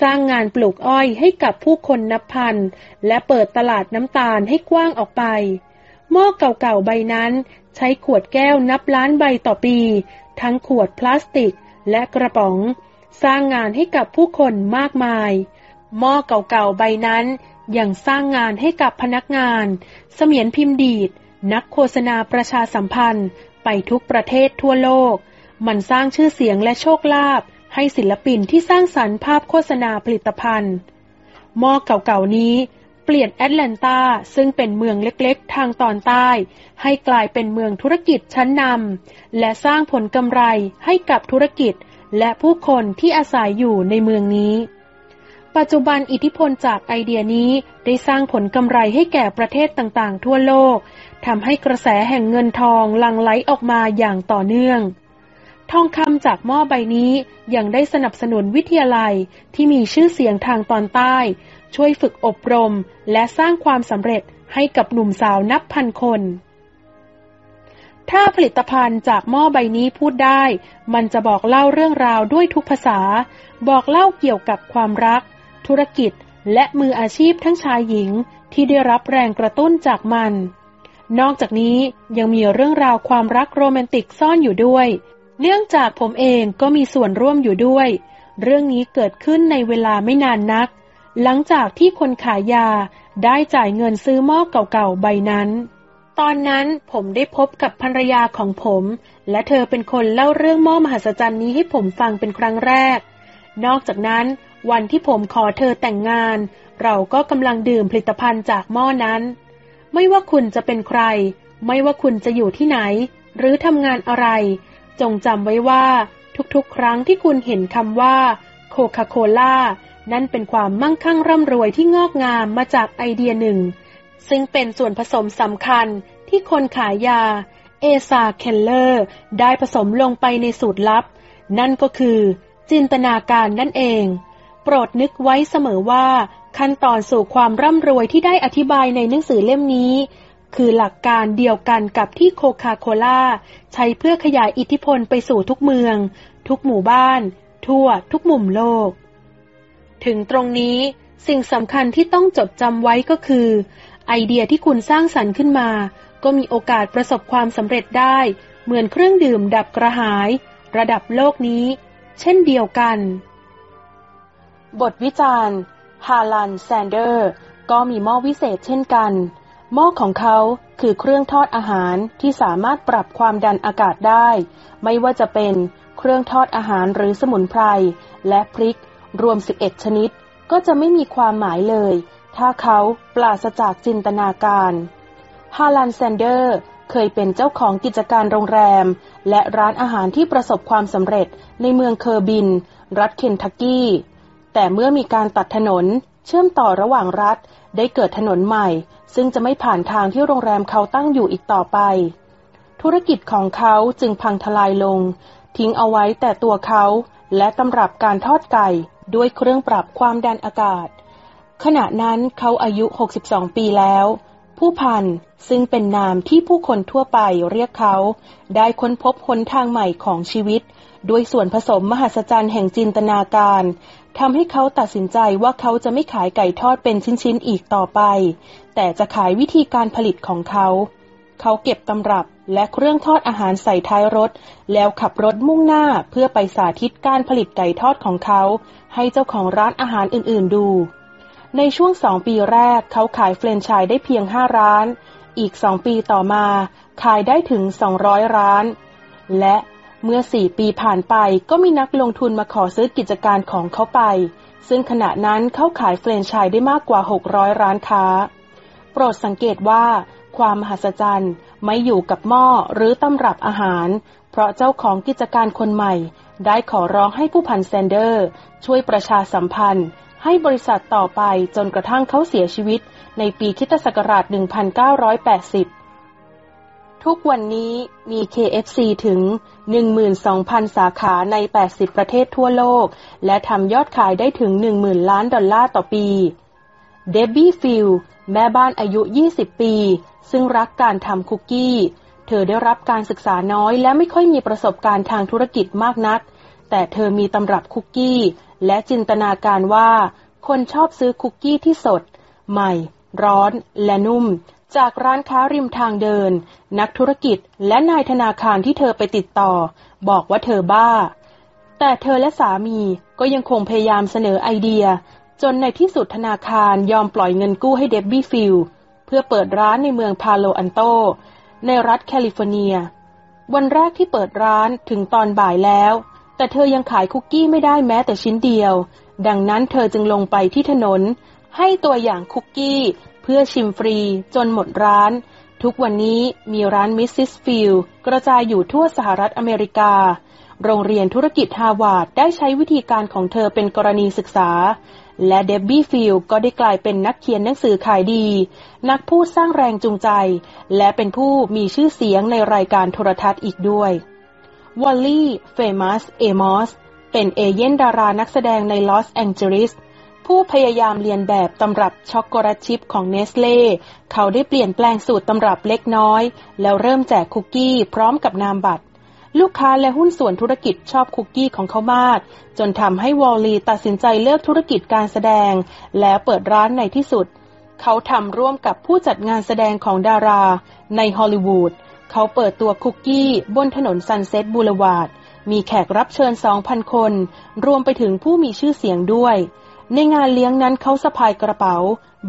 สร้างงานปลูกอ้อยให้กับผู้คนนับพัน และเปิดตลาดน้ำตาลให้กว้างออกไป หม้อเก่าๆใบนั้น ใช้ขวดแก้วนับล้านใบต่อปี ทั้งขวดพลาสติกและกระป๋อง สร้างงานให้กับผู้คนมากมาย หม้อเก่าๆใบนั้นยังสร้างงานให้กับพนักงาน เสมียนพิมพ์ดีด นักโฆษณาประชาสัมพันธ์ ไปทุกประเทศทั่วโลก มันสร้างชื่อเสียงและโชคลาภ ให้ศิลปินที่สร้างสรรค์ภาพโฆษณาผลิตภัณฑ์ หม้อเก่าๆนี้เปลี่ยนแอตแลนตาซึ่งเป็นเมืองเล็กๆ ทางตอนใต้ ให้กลายเป็นเมืองธุรกิจชั้นนำและสร้างผลกำไรให้กับธุรกิจและผู้คนที่อาศัยอยู่ในเมืองนี้ ปัจจุบันอิทธิพลจากไอเดียนี้ได้สร้างผลกำไรให้แก่ประเทศต่างๆ ทั่วโลกทำให้กระแสแห่งเงินทองลังไหลออกมาอย่างต่อเนื่อง ทองคำจากหม้อใบนี้ยังได้สนับสนุนวิทยาลัยที่มีชื่อเสียงทางตอนใต้ ช่วยฝึกอบรมและสร้างความสำเร็จให้กับหนุ่มสาวนับพันคน ถ้าผลิตภัณฑ์จากหม้อใบนี้พูดได้ มันจะบอกเล่าเรื่องราวด้วยทุกภาษา บอกเล่าเกี่ยวกับความรัก ธุรกิจและมืออาชีพทั้งชายหญิงที่ได้รับแรงกระตุ้นจากมัน นอกจากนี้ยังมีเรื่องราวความรักโรแมนติกซ่อนอยู่ด้วย เนื่องจากผมเองก็มีส่วนร่วมอยู่ด้วย เรื่องนี้เกิดขึ้นในเวลาไม่นานนัก หลังจากที่คนขายยาได้จ่ายเงินซื้อหม้อเก่าๆใบนั้น ตอนนั้นผมได้พบกับภรรยาของผม และเธอเป็นคนเล่าเรื่องหม้อมหัศจรรย์นี้ให้ผมฟังเป็นครั้งแรก นอกจากนั้น วันที่ผมขอเธอแต่งงาน เราก็กำลังดื่มผลิตภัณฑ์จากหม้อนั้น ไม่ว่าคุณจะเป็นใคร ไม่ว่าคุณจะอยู่ที่ไหน หรือทำงานอะไร จงจำไว้ว่าทุกๆ ครั้งที่คุณเห็นคำว่าโคคาโคล่านั่นเป็นความมั่งคั่งร่ำรวยที่งอกงามมาจากไอเดียหนึ่ง ซึ่งเป็นส่วนผสมสำคัญที่คนขายยา เอซาเคลเลอร์ ได้ผสมลงไปในสูตรลับ นั่นก็คือ จินตนาการนั่นเอง โปรดนึกไว้เสมอว่า ขั้นตอนสู่ความร่ำรวยที่ได้อธิบายในหนังสือเล่มนี้ คือหลักการเดียวกันกับที่โคคาโคล่าใช้เพื่อขยายอิทธิพลไปสู่ทุกเมือง ทุกหมู่บ้าน ทั่วทุกมุมโลก ถึงตรงนี้สิ่งสำคัญที่ต้องจดจำไว้ก็คือ ไอเดียที่คุณสร้างสรรค์ขึ้นมา ก็มีโอกาสประสบความสำเร็จได้ เหมือนเครื่องดื่มดับกระหาย ระดับโลกนี้ เช่นเดียวกัน บทวิจารณ์ฮาลันแซนเดอร์ ก็มีหม้อวิเศษเช่นกัน หม้อของเขาคือเครื่องทอดอาหารที่สามารถปรับความดันอากาศได้ ไม่ว่าจะเป็นเครื่องทอดอาหารหรือสมุนไพร และพริก รวม 11 ชนิด ก็จะไม่มีความหมายเลย ถ้าเขาปราศจากจินตนาการฮาลันแซนเดอร์เคยเป็นเจ้าของกิจการโรงแรม และร้านอาหารที่ประสบความสำเร็จในเมืองเคอร์บิน รัฐเคนทักกี้ แต่เมื่อมีการตัดถนนเชื่อมต่อระหว่างรัฐได้เกิดถนนใหม่ ซึ่งจะไม่ผ่านทางที่โรงแรมเขาตั้งอยู่อีกต่อไป ธุรกิจของเขาจึงพังทลายลง ทิ้งเอาไว้แต่ตัวเขาและตำรับการทอดไก่ด้วยเครื่องปรับความดันอากาศ ขณะนั้นเขาอายุ 62 ปีแล้ว ผู้พันซึ่งเป็นนามที่ผู้คนทั่วไปเรียกเขา ได้ค้นพบหนทางใหม่ของชีวิต ด้วยส่วนผสมมหัศจรรย์แห่งจินตนาการทำให้เขาตัดสินใจว่าเขาจะไม่ขายไก่ทอดเป็นชิ้นๆอีกต่อไป แต่จะขายวิธีการผลิตของเขา เขาเก็บตำรับและเครื่องทอดอาหารใส่ท้ายรถ แล้วขับรถมุ่งหน้าเพื่อไปสาธิตการผลิตไก่ทอดของเขา ให้เจ้าของร้านอาหารอื่นๆดู ในช่วงสองปีแรกเขาขายเฟรนช์ชายได้เพียงห้าร้าน อีกสองปีต่อมา ขายได้ถึงสองร้อยร้าน และเมื่อสี่ปีผ่านไปก็มีนักลงทุนมาขอซื้อกิจการของเขาไป ซึ่งขณะนั้นเขาขายแฟรนไชส์ได้มากกว่า 600 ร้านค้า โปรดสังเกตว่าความมหัศจรรย์ไม่อยู่กับหม้อหรือตำรับอาหาร เพราะเจ้าของกิจการคนใหม่ ได้ขอร้องให้ผู้พันแซนเดอร์ ช่วยประชาสัมพันธ์ ให้บริษัทต่อไปจนกระทั่งเขาเสียชีวิต ในปีคริสต์ศักราช 1980 ทุกวันนี้มี KFC ถึง 12,000 สาขาใน 80 ประเทศทั่วโลก และทำยอดขายได้ถึง 10,000 ล้านดอลลาร์ต่อปี เดบบี้ฟิล แม่บ้านอายุ 20 ปี ซึ่งรักการทำคุกกี้ เธอได้รับการศึกษาน้อยและไม่ค่อยมีประสบการณ์ทางธุรกิจมากนัก แต่เธอมีตำรับคุกกี้ และจินตนาการว่า คนชอบซื้อคุกกี้ที่สด ใหม่ ร้อนและนุ่ม จากร้านค้าริมทางเดิน นักธุรกิจและนายธนาคารที่เธอไปติดต่อ บอกว่าเธอบ้า แต่เธอและสามีก็ยังคงพยายามเสนอไอเดีย จนในที่สุดธนาคารยอมปล่อยเงินกู้ให้เดบบี้ฟิลเพื่อเปิดร้านในเมืองพาโลอัลโต ในรัฐแคลิฟอร์เนีย วันแรกที่เปิดร้านถึงตอนบ่ายแล้ว แต่เธอยังขายคุกกี้ไม่ได้แม้แต่ชิ้นเดียว ดังนั้นเธอจึงลงไปที่ถนน ให้ตัวอย่างคุกกี้ เพื่อชิมฟรีจนหมดร้าน ทุกวันนี้มีร้าน Mrs. Fields กระจายอยู่ทั่วสหรัฐอเมริกา โรงเรียนธุรกิจฮาร์วาร์ดได้ใช้วิธีการของเธอเป็นกรณีศึกษา และเดบบี้ฟิลก็ได้กลายเป็นนักเขียนหนังสือขายดี นักพูดสร้างแรงจูงใจ และเป็นผู้มีชื่อเสียงในรายการโทรทัศน์อีกด้วย วอลลี่ เฟมัส เอมอส เป็นเอเย่นต์ดารานักแสดงในลอสแองเจลิส ผู้พยายามเลียนแบบตำรับช็อกโกแลตชิพของเนสท์เล่ เขาได้เปลี่ยนแปลงสูตรตำรับเล็กน้อย แล้วเริ่มแจกคุกกี้พร้อมกับนามบัตร ลูกค้าและหุ้นส่วนธุรกิจชอบคุกกี้ของเขามาก จนทำให้วอลลีตัดสินใจเลิกธุรกิจการแสดง แล้วเปิดร้านในที่สุด เขาทำร่วมกับผู้จัดงานแสดงของดารา ในฮอลลีวูดเขาเปิดตัวคุกกี้บนถนนซันเซ็ตบูลวาร์ดมีแขกรับเชิญ 2,000 คน รวมไปถึงผู้มีชื่อเสียงด้วย ในงานเลี้ยงนั้นเขาสะพายกระเป๋า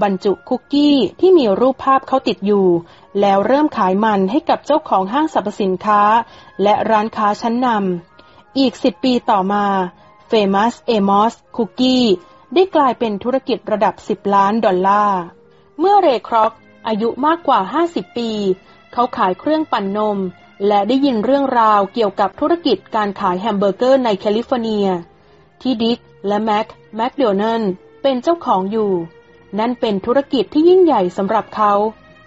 บรรจุคุกกี้ที่มีรูปภาพเขาติดอยู่ แล้วเริ่มขายมันให้กับเจ้าของห้างสรรพสินค้า และร้านค้าชั้นนำอีกสิบปีต่อมา Famous Amos Cookie ได้กลายเป็นธุรกิจระดับ 10 ล้านดอลลาร์ เมื่อเรครอก อายุมากกว่า 50 ปี เขาขายเครื่องปั่นนม และได้ยินเรื่องราวเกี่ยวกับธุรกิจการขายแฮมเบอร์เกอร์ในแคลิฟอร์เนีย ที่ดิก และแม็คแมคโดนัลด์เป็นเจ้าของอยู่ นั่นเป็นธุรกิจที่ยิ่งใหญ่สำหรับเขา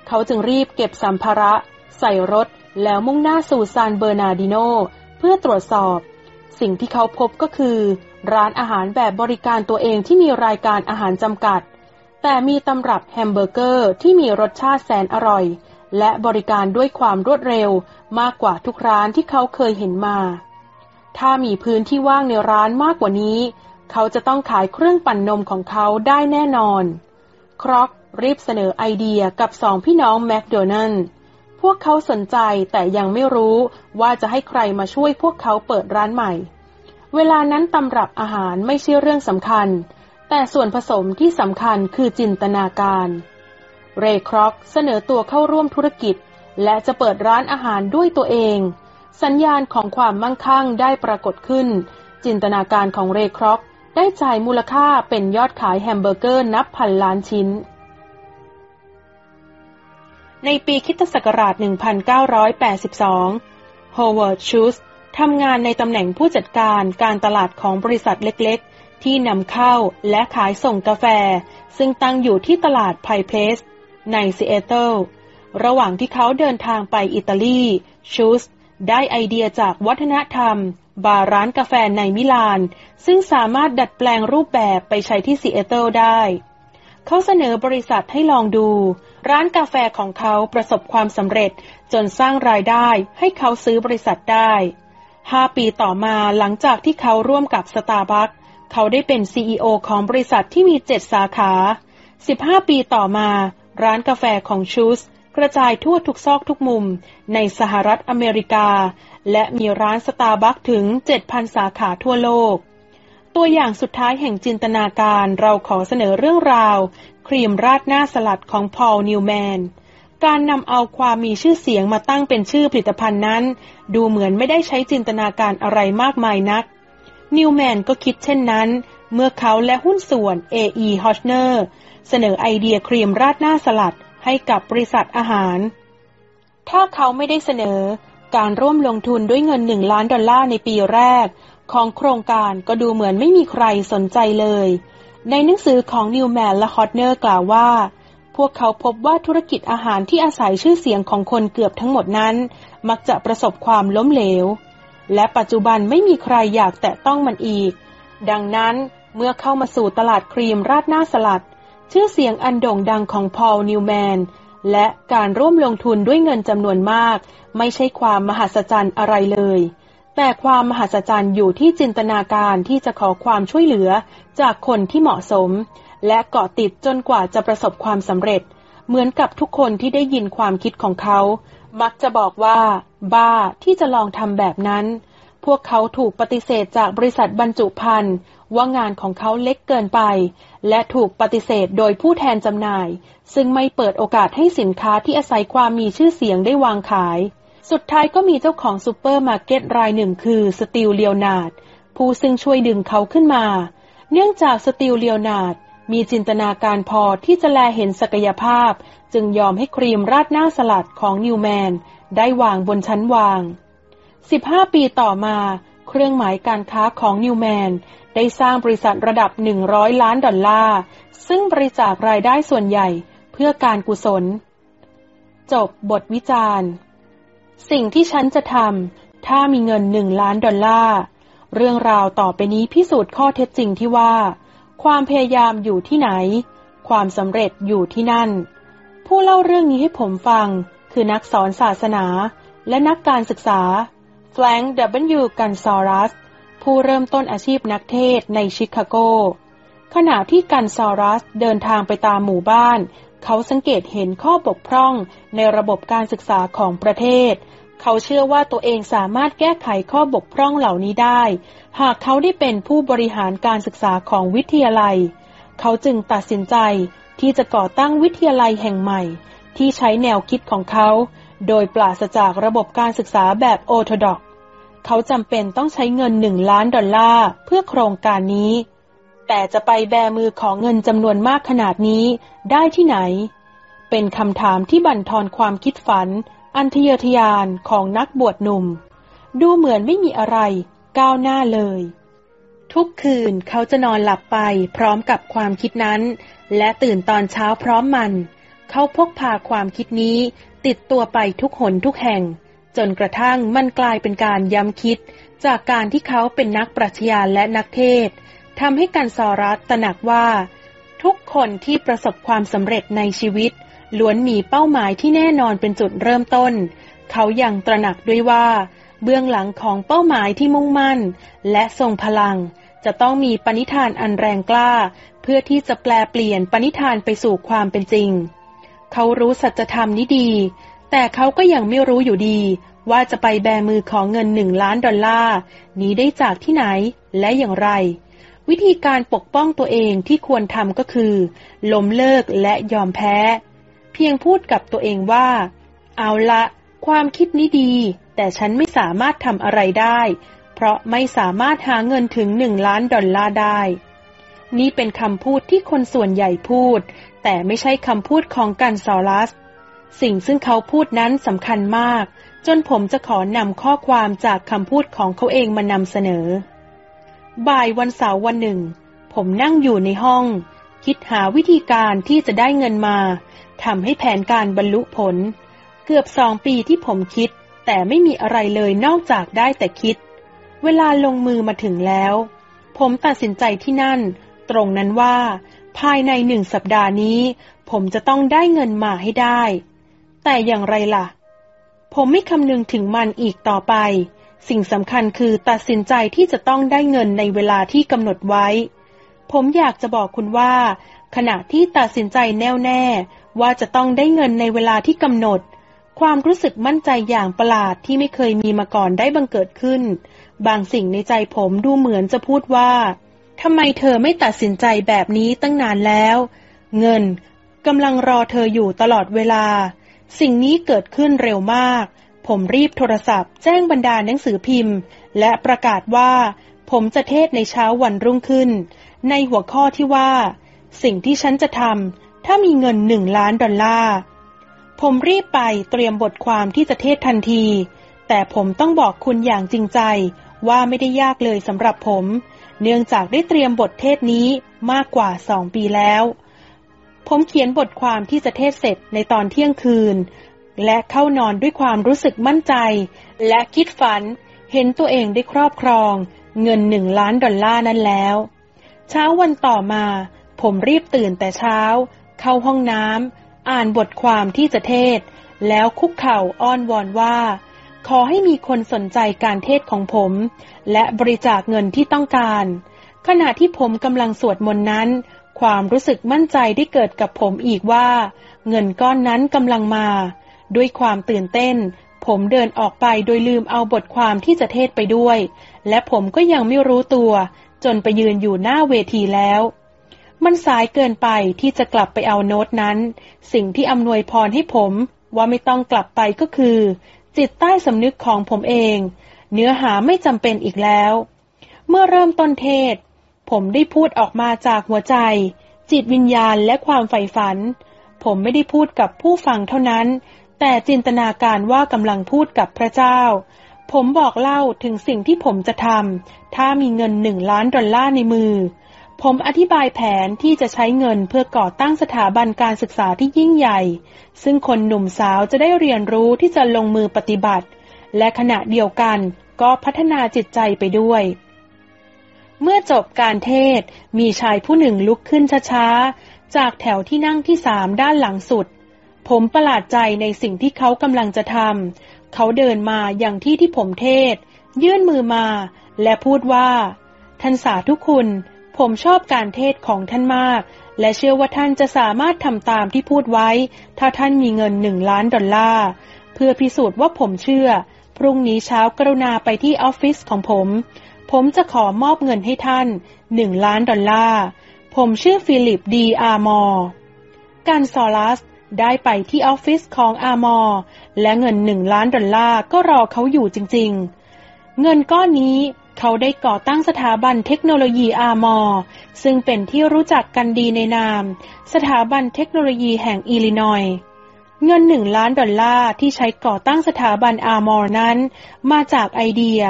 เขาจึงรีบเก็บสัมภาระ ใส่รถแล้วมุ่งหน้าสู่ซานเบอร์นาร์ดิโน เพื่อตรวจสอบ สิ่งที่เขาพบก็คือ ร้านอาหารแบบบริการตัวเองที่มีรายการอาหารจำกัด แต่มีตำรับแฮมเบอร์เกอร์ที่มีรสชาติแสนอร่อย และบริการด้วยความรวดเร็วมากกว่าทุกร้านที่เขาเคยเห็นมา ถ้ามีพื้นที่ว่างในร้านมากกว่านี้ เขาจะต้องขายเครื่องปั่นนมของเขาได้แน่นอน ครอกรีบเสนอไอเดียกับสองพี่น้องแมคโดนัลด์พวกเขาสนใจแต่ยังไม่รู้ว่าจะให้ใครมาช่วยพวกเขาเปิดร้านใหม่ เวลานั้นตำรับอาหารไม่ใช่เรื่องสำคัญ แต่ส่วนผสมที่สำคัญคือจินตนาการ เรย์ครอกเสนอตัวเข้าร่วมธุรกิจ และจะเปิดร้านอาหารด้วยตัวเอง สัญญาณของความมั่งคั่งได้ปรากฏขึ้น จินตนาการของเรย์ครอก ได้จ่ายมูลค่าเป็นยอดขายแฮมเบอร์เกอร์นับพันล้านชิ้น ในปีคิตศักราช 1982 h o w a r d Schultz ทำงานในตำแหน่งผู้จัดการการตลาดของบริษัทเล็กๆ ที่นำเข้าและขายส่งกาแฟ ซึ่งตั้งอยู่ที่ตลาดไพค์เพลส ในซีแอตเทิลระหว่างที่เขาเดินทางไปอิตาลีชูลซ์ได้ไอเดียจากวัฒนธรรม บาร์ร้านกาแฟในมิลาน ซึ่งสามารถดัดแปลงรูปแบบไปใช้ที่ซีแอตเทิลได้ เขาเสนอบริษัทให้ลองดู ร้านกาแฟของเขาประสบความสำเร็จจนสร้างรายได้ให้เขาซื้อบริษัทได้ห้าปีต่อมาหลังจากที่เขาร่วมกับสตาร์บัคเขาได้เป็น CEO ของบริษัทที่มีเจ็ดสาขา 15 ปีต่อมา ร้านกาแฟของชูส กระจายทั่วทุกซอกทุกมุมในสหรัฐอเมริกา และมีร้านสตาร์บัคถึง 7,000 สาขาทั่วโลก ตัวอย่างสุดท้ายแห่งจินตนาการเราขอเสนอเรื่องราว ครีมราดหน้าสลัดของพอลนิวแมนการนำเอาความมีชื่อเสียงมาตั้งเป็นชื่อผลิตภัณฑ์นั้น ดูเหมือนไม่ได้ใช้จินตนาการอะไรมากมายนัก นิวแมนก็คิดเช่นนั้น เมื่อเขาและหุ้นส่วน A.E. h o c h n e r เสนอไอเดียครีมราดหน้าสลัด ให้กับบริษัทอาหาร ถ้าเขาไม่ได้เสนอการร่วมลงทุนด้วยเงินหนึ่งล้านดอลลาร์ในปีแรก ของโครงการก็ดูเหมือนไม่มีใครสนใจเลย ในหนังสือของนิวแมนและฮอตเนอร์กล่าวว่า พวกเขาพบว่าธุรกิจอาหารที่อาศัยชื่อเสียงของคนเกือบทั้งหมดนั้น มักจะประสบความล้มเหลว และปัจจุบันไม่มีใครอยากแตะต้องมันอีก ดังนั้นเมื่อเข้ามาสู่ตลาดครีมราดหน้าสลัด ชื่อเสียงอันโด่งดังของพอลนิวแมน และการร่วมลงทุนด้วยเงินจำนวนมาก ไม่ใช่ความมหัศจรรย์อะไรเลย แต่ความมหัศจรรย์อยู่ที่จินตนาการที่จะขอความช่วยเหลือจากคนที่เหมาะสม และเกาะติดจนกว่าจะประสบความสำเร็จ เหมือนกับทุกคนที่ได้ยินความคิดของเขา มักจะบอกว่า บ้าที่จะลองทำแบบนั้น พวกเขาถูกปฏิเสธจากบริษัทบรรจุภัณฑ์ว่างานของเขาเล็กเกินไป และถูกปฏิเสธโดยผู้แทนจำหน่าย ซึ่งไม่เปิดโอกาสให้สินค้าที่อาศัยความมีชื่อเสียงได้วางขาย สุดท้ายก็มีเจ้าของซูเปอร์มาร์เก็ตรายหนึ่งคือสตูว์เลียวนาร์ดผู้ซึ่งช่วยดึงเขาขึ้นมา เนื่องจากสตูว์เลียวนาร์ดมีจินตนาการพอที่จะแลเห็นศักยภาพ จึงยอมให้ครีมราดหน้าสลัดของนิวแมนได้วางบนชั้นวาง 15 ปีต่อมา เครื่องหมายการค้าของนิวแมน ได้สร้างบริษัทระดับ 100 ล้านดอลลาร์ ซึ่งบริจาครายได้ส่วนใหญ่เพื่อการกุศล จบบทวิจารณ์ สิ่งที่ฉันจะทำถ้ามีเงินหนึ่งล้านดอลลาร์ เรื่องราวต่อไปนี้พิสูจน์ข้อเท็จจริงที่ว่า ความพยายามอยู่ที่ไหน ความสำเร็จอยู่ที่นั่น ผู้เล่าเรื่องนี้ให้ผมฟัง คือนักสอนศาสนาและนักการศึกษา แฟรงค์ W. กันซอรัส ผู้เริ่มต้นอาชีพนักเทศในชิคาโก ขณะที่กันซอรัสเดินทางไปตามหมู่บ้าน เขาสังเกตเห็นข้อบกพร่องในระบบการศึกษาของประเทศ เขาเชื่อว่าตัวเองสามารถแก้ไขข้อบกพร่องเหล่านี้ได้ หากเขาได้เป็นผู้บริหารการศึกษาของวิทยาลัย เขาจึงตัดสินใจที่จะก่อตั้งวิทยาลัยแห่งใหม่ ที่ใช้แนวคิดของเขา โดยปราศจากระบบการศึกษาแบบโอทดอก เขาจำเป็นต้องใช้เงินหนึ่งล้านดอลลาร์เพื่อโครงการนี้ แต่จะไปแบมือของเงินจำนวนมากขนาดนี้ได้ที่ไหน เป็นคำถามที่บั่นทอนความคิดฝัน อันทะเยอทะยานของนักบวชหนุ่ม ดูเหมือนไม่มีอะไรก้าวหน้าเลย ทุกคืนเขาจะนอนหลับไปพร้อมกับความคิดนั้น และตื่นตอนเช้าพร้อมมัน เขาพกพาความคิดนี้ติดตัวไปทุกหนทุกแห่ง จนกระทั่งมันกลายเป็นการย้ำคิด จากการที่เขาเป็นนักปรัชญาและนักเทศทำให้การสอรัตตระหนักว่า ทุกคนที่ประสบความสำเร็จในชีวิต ล้วนมีเป้าหมายที่แน่นอนเป็นจุดเริ่มต้น เขายัางตระหนักด้วยว่า เบื้องหลังของเป้าหมายที่มุ่งมั่น และทรงพลัง จะต้องมีปณิธานอันแรงกล้า เพื่อที่จะแปลเปลี่ยนปณิธานไปสู่ความเป็นจริง เขารู้สัจธรรมนี้ดี แต่เขาก็ยังไม่รู้อยู่ดี ว่าจะไปแบมือของเงินหนึ่งล้านดอลลาร์นี้ได้จากที่ไหนและอย่างไร วิธีการปกป้องตัวเองที่ควรทำก็คือล้มเลิกและยอมแพ้ เพียงพูดกับตัวเองว่า เอาละความคิดนี้ดี แต่ฉันไม่สามารถทำอะไรได้ เพราะไม่สามารถหาเงินถึงหนึ่งล้านดอลลาร์ได้ นี่เป็นคำพูดที่คนส่วนใหญ่พูด แต่ไม่ใช่คำพูดของกันซอรัส สิ่งซึ่งเขาพูดนั้นสำคัญมาก จนผมจะขอนำข้อความจากคำพูดของเขาเองมานำเสนอ บ่ายวันเสาร์วันหนึ่ง ผมนั่งอยู่ในห้อง คิดหาวิธีการที่จะได้เงินมาทำให้แผนการบรรลุผล เกือบสองปีที่ผมคิด แต่ไม่มีอะไรเลยนอกจากได้แต่คิด เวลาลงมือมาถึงแล้ว ผมตัดสินใจที่นั่น ตรงนั้นว่า ภายในหนึ่งสัปดาห์นี้ ผมจะต้องได้เงินมาให้ได้ แต่อย่างไรล่ะ ผมไม่คำนึงถึงมันอีกต่อไป สิ่งสำคัญคือตัดสินใจที่จะต้องได้เงินในเวลาที่กำหนดไว้ ผมอยากจะบอกคุณว่า ขณะที่ตัดสินใจแน่วแน่ ว่าจะต้องได้เงินในเวลาที่กำหนด ความรู้สึกมั่นใจอย่างประหลาดที่ไม่เคยมีมาก่อนได้บังเกิดขึ้น บางสิ่งในใจผมดูเหมือนจะพูดว่าทำไมเธอไม่ตัดสินใจแบบนี้ตั้งนานแล้ว เงินกำลังรอเธออยู่ตลอดเวลา สิ่งนี้เกิดขึ้นเร็วมาก ผมรีบโทรศัพท์ แจ้งบรรดาหนังสือพิมพ์ และประกาศว่า ผมจะเทศในเช้าวันรุ่งขึ้น ในหัวข้อที่ว่า สิ่งที่ฉันจะทำถ้ามีเงินหนึ่งล้านดอลลาร์ผมรีบไปเตรียมบทความที่จะเทศทันที แต่ผมต้องบอกคุณอย่างจริงใจว่าไม่ได้ยากเลยสำหรับผม เนื่องจากได้เตรียมบทเทศนี้มากกว่าสองปีแล้ว ผมเขียนบทความที่จะเทศเสร็จในตอนเที่ยงคืน และเข้านอนด้วยความรู้สึกมั่นใจ และคิดฝันเห็นตัวเองได้ครอบครอง เงินหนึ่งล้านดอลลาร์นั้นแล้ว เช้าวันต่อมา ผมรีบตื่นแต่เช้า เข้าห้องน้ำอ่านบทความที่จะเทศ แล้วคุกเข่าอ้อนวอนว่า ขอให้มีคนสนใจการเทศของผม และบริจาคเงินที่ต้องการ ขณะที่ผมกำลังสวดมนต์นั้น ความรู้สึกมั่นใจได้เกิดกับผมอีกว่า เงินก้อนนั้นกำลังมา ด้วยความตื่นเต้น ผมเดินออกไปโดยลืมเอาบทความที่จะเทศไปด้วย และผมก็ยังไม่รู้ตัว จนไปยืนอยู่หน้าเวทีแล้ว มันสายเกินไปที่จะกลับไปเอาโน้ตนั้น สิ่งที่อำนวยพรให้ผมว่าไม่ต้องกลับไปก็คือ จิตใต้สำนึกของผมเอง เนื้อหาไม่จำเป็นอีกแล้ว เมื่อเริ่มต้นเทศ ผมได้พูดออกมาจากหัวใจ จิตวิญญาณและความใฝ่ฝัน ผมไม่ได้พูดกับผู้ฟังเท่านั้น แต่จินตนาการว่ากำลังพูดกับพระเจ้า ผมบอกเล่าถึงสิ่งที่ผมจะทำถ้ามีเงินหนึ่งล้านดอลลาร์ในมือ ผมอธิบายแผนที่จะใช้เงินเพื่อก่อตั้งสถาบันการศึกษาที่ยิ่งใหญ่ ซึ่งคนหนุ่มสาวจะได้เรียนรู้ที่จะลงมือปฏิบัติ และขณะเดียวกันก็พัฒนาจิตใจไปด้วย เมื่อจบการเทศ มีชายผู้หนึ่งลุกขึ้นช้าๆ จากแถวที่นั่งที่สามด้านหลังสุด ผมประหลาดใจในสิ่งที่เขากำลังจะทำ เขาเดินมาอย่างที่ที่ผมเทศ ยื่นมือมา และพูดว่า ท่านสาธุคุณ ผมชอบการเทศของท่านมาก และเชื่อว่าท่านจะสามารถทำตามที่พูดไว้ ถ้าท่านมีเงินหนึ่งล้านดอลลาร์ เพื่อพิสูจน์ว่าผมเชื่อ พรุ่งนี้เช้ากรุณาไปที่ออฟฟิศของผม ผมจะขอมอบเงินให้ท่านหนึ่งล้านดอลลาร์ ผมชื่อฟิลิปดีอาร์มอร์กันซอลัสได้ไปที่ออฟฟิศของอาร์มอร์และเงินหนึ่งล้านดอลลาร์ก็รอเขาอยู่จริง ๆ เงินก้อนนี้เขาได้ก่อตั้งสถาบันเทคโนโลยีอาร์มอร์ซึ่งเป็นที่รู้จักกันดีในนาม สถาบันเทคโนโลยีแห่งอิลลินอยส์เงินหนึ่งล้านดอลลาร์ที่ใช้ก่อตั้งสถาบันอาร์มอร์นั้น มาจากไอเดีย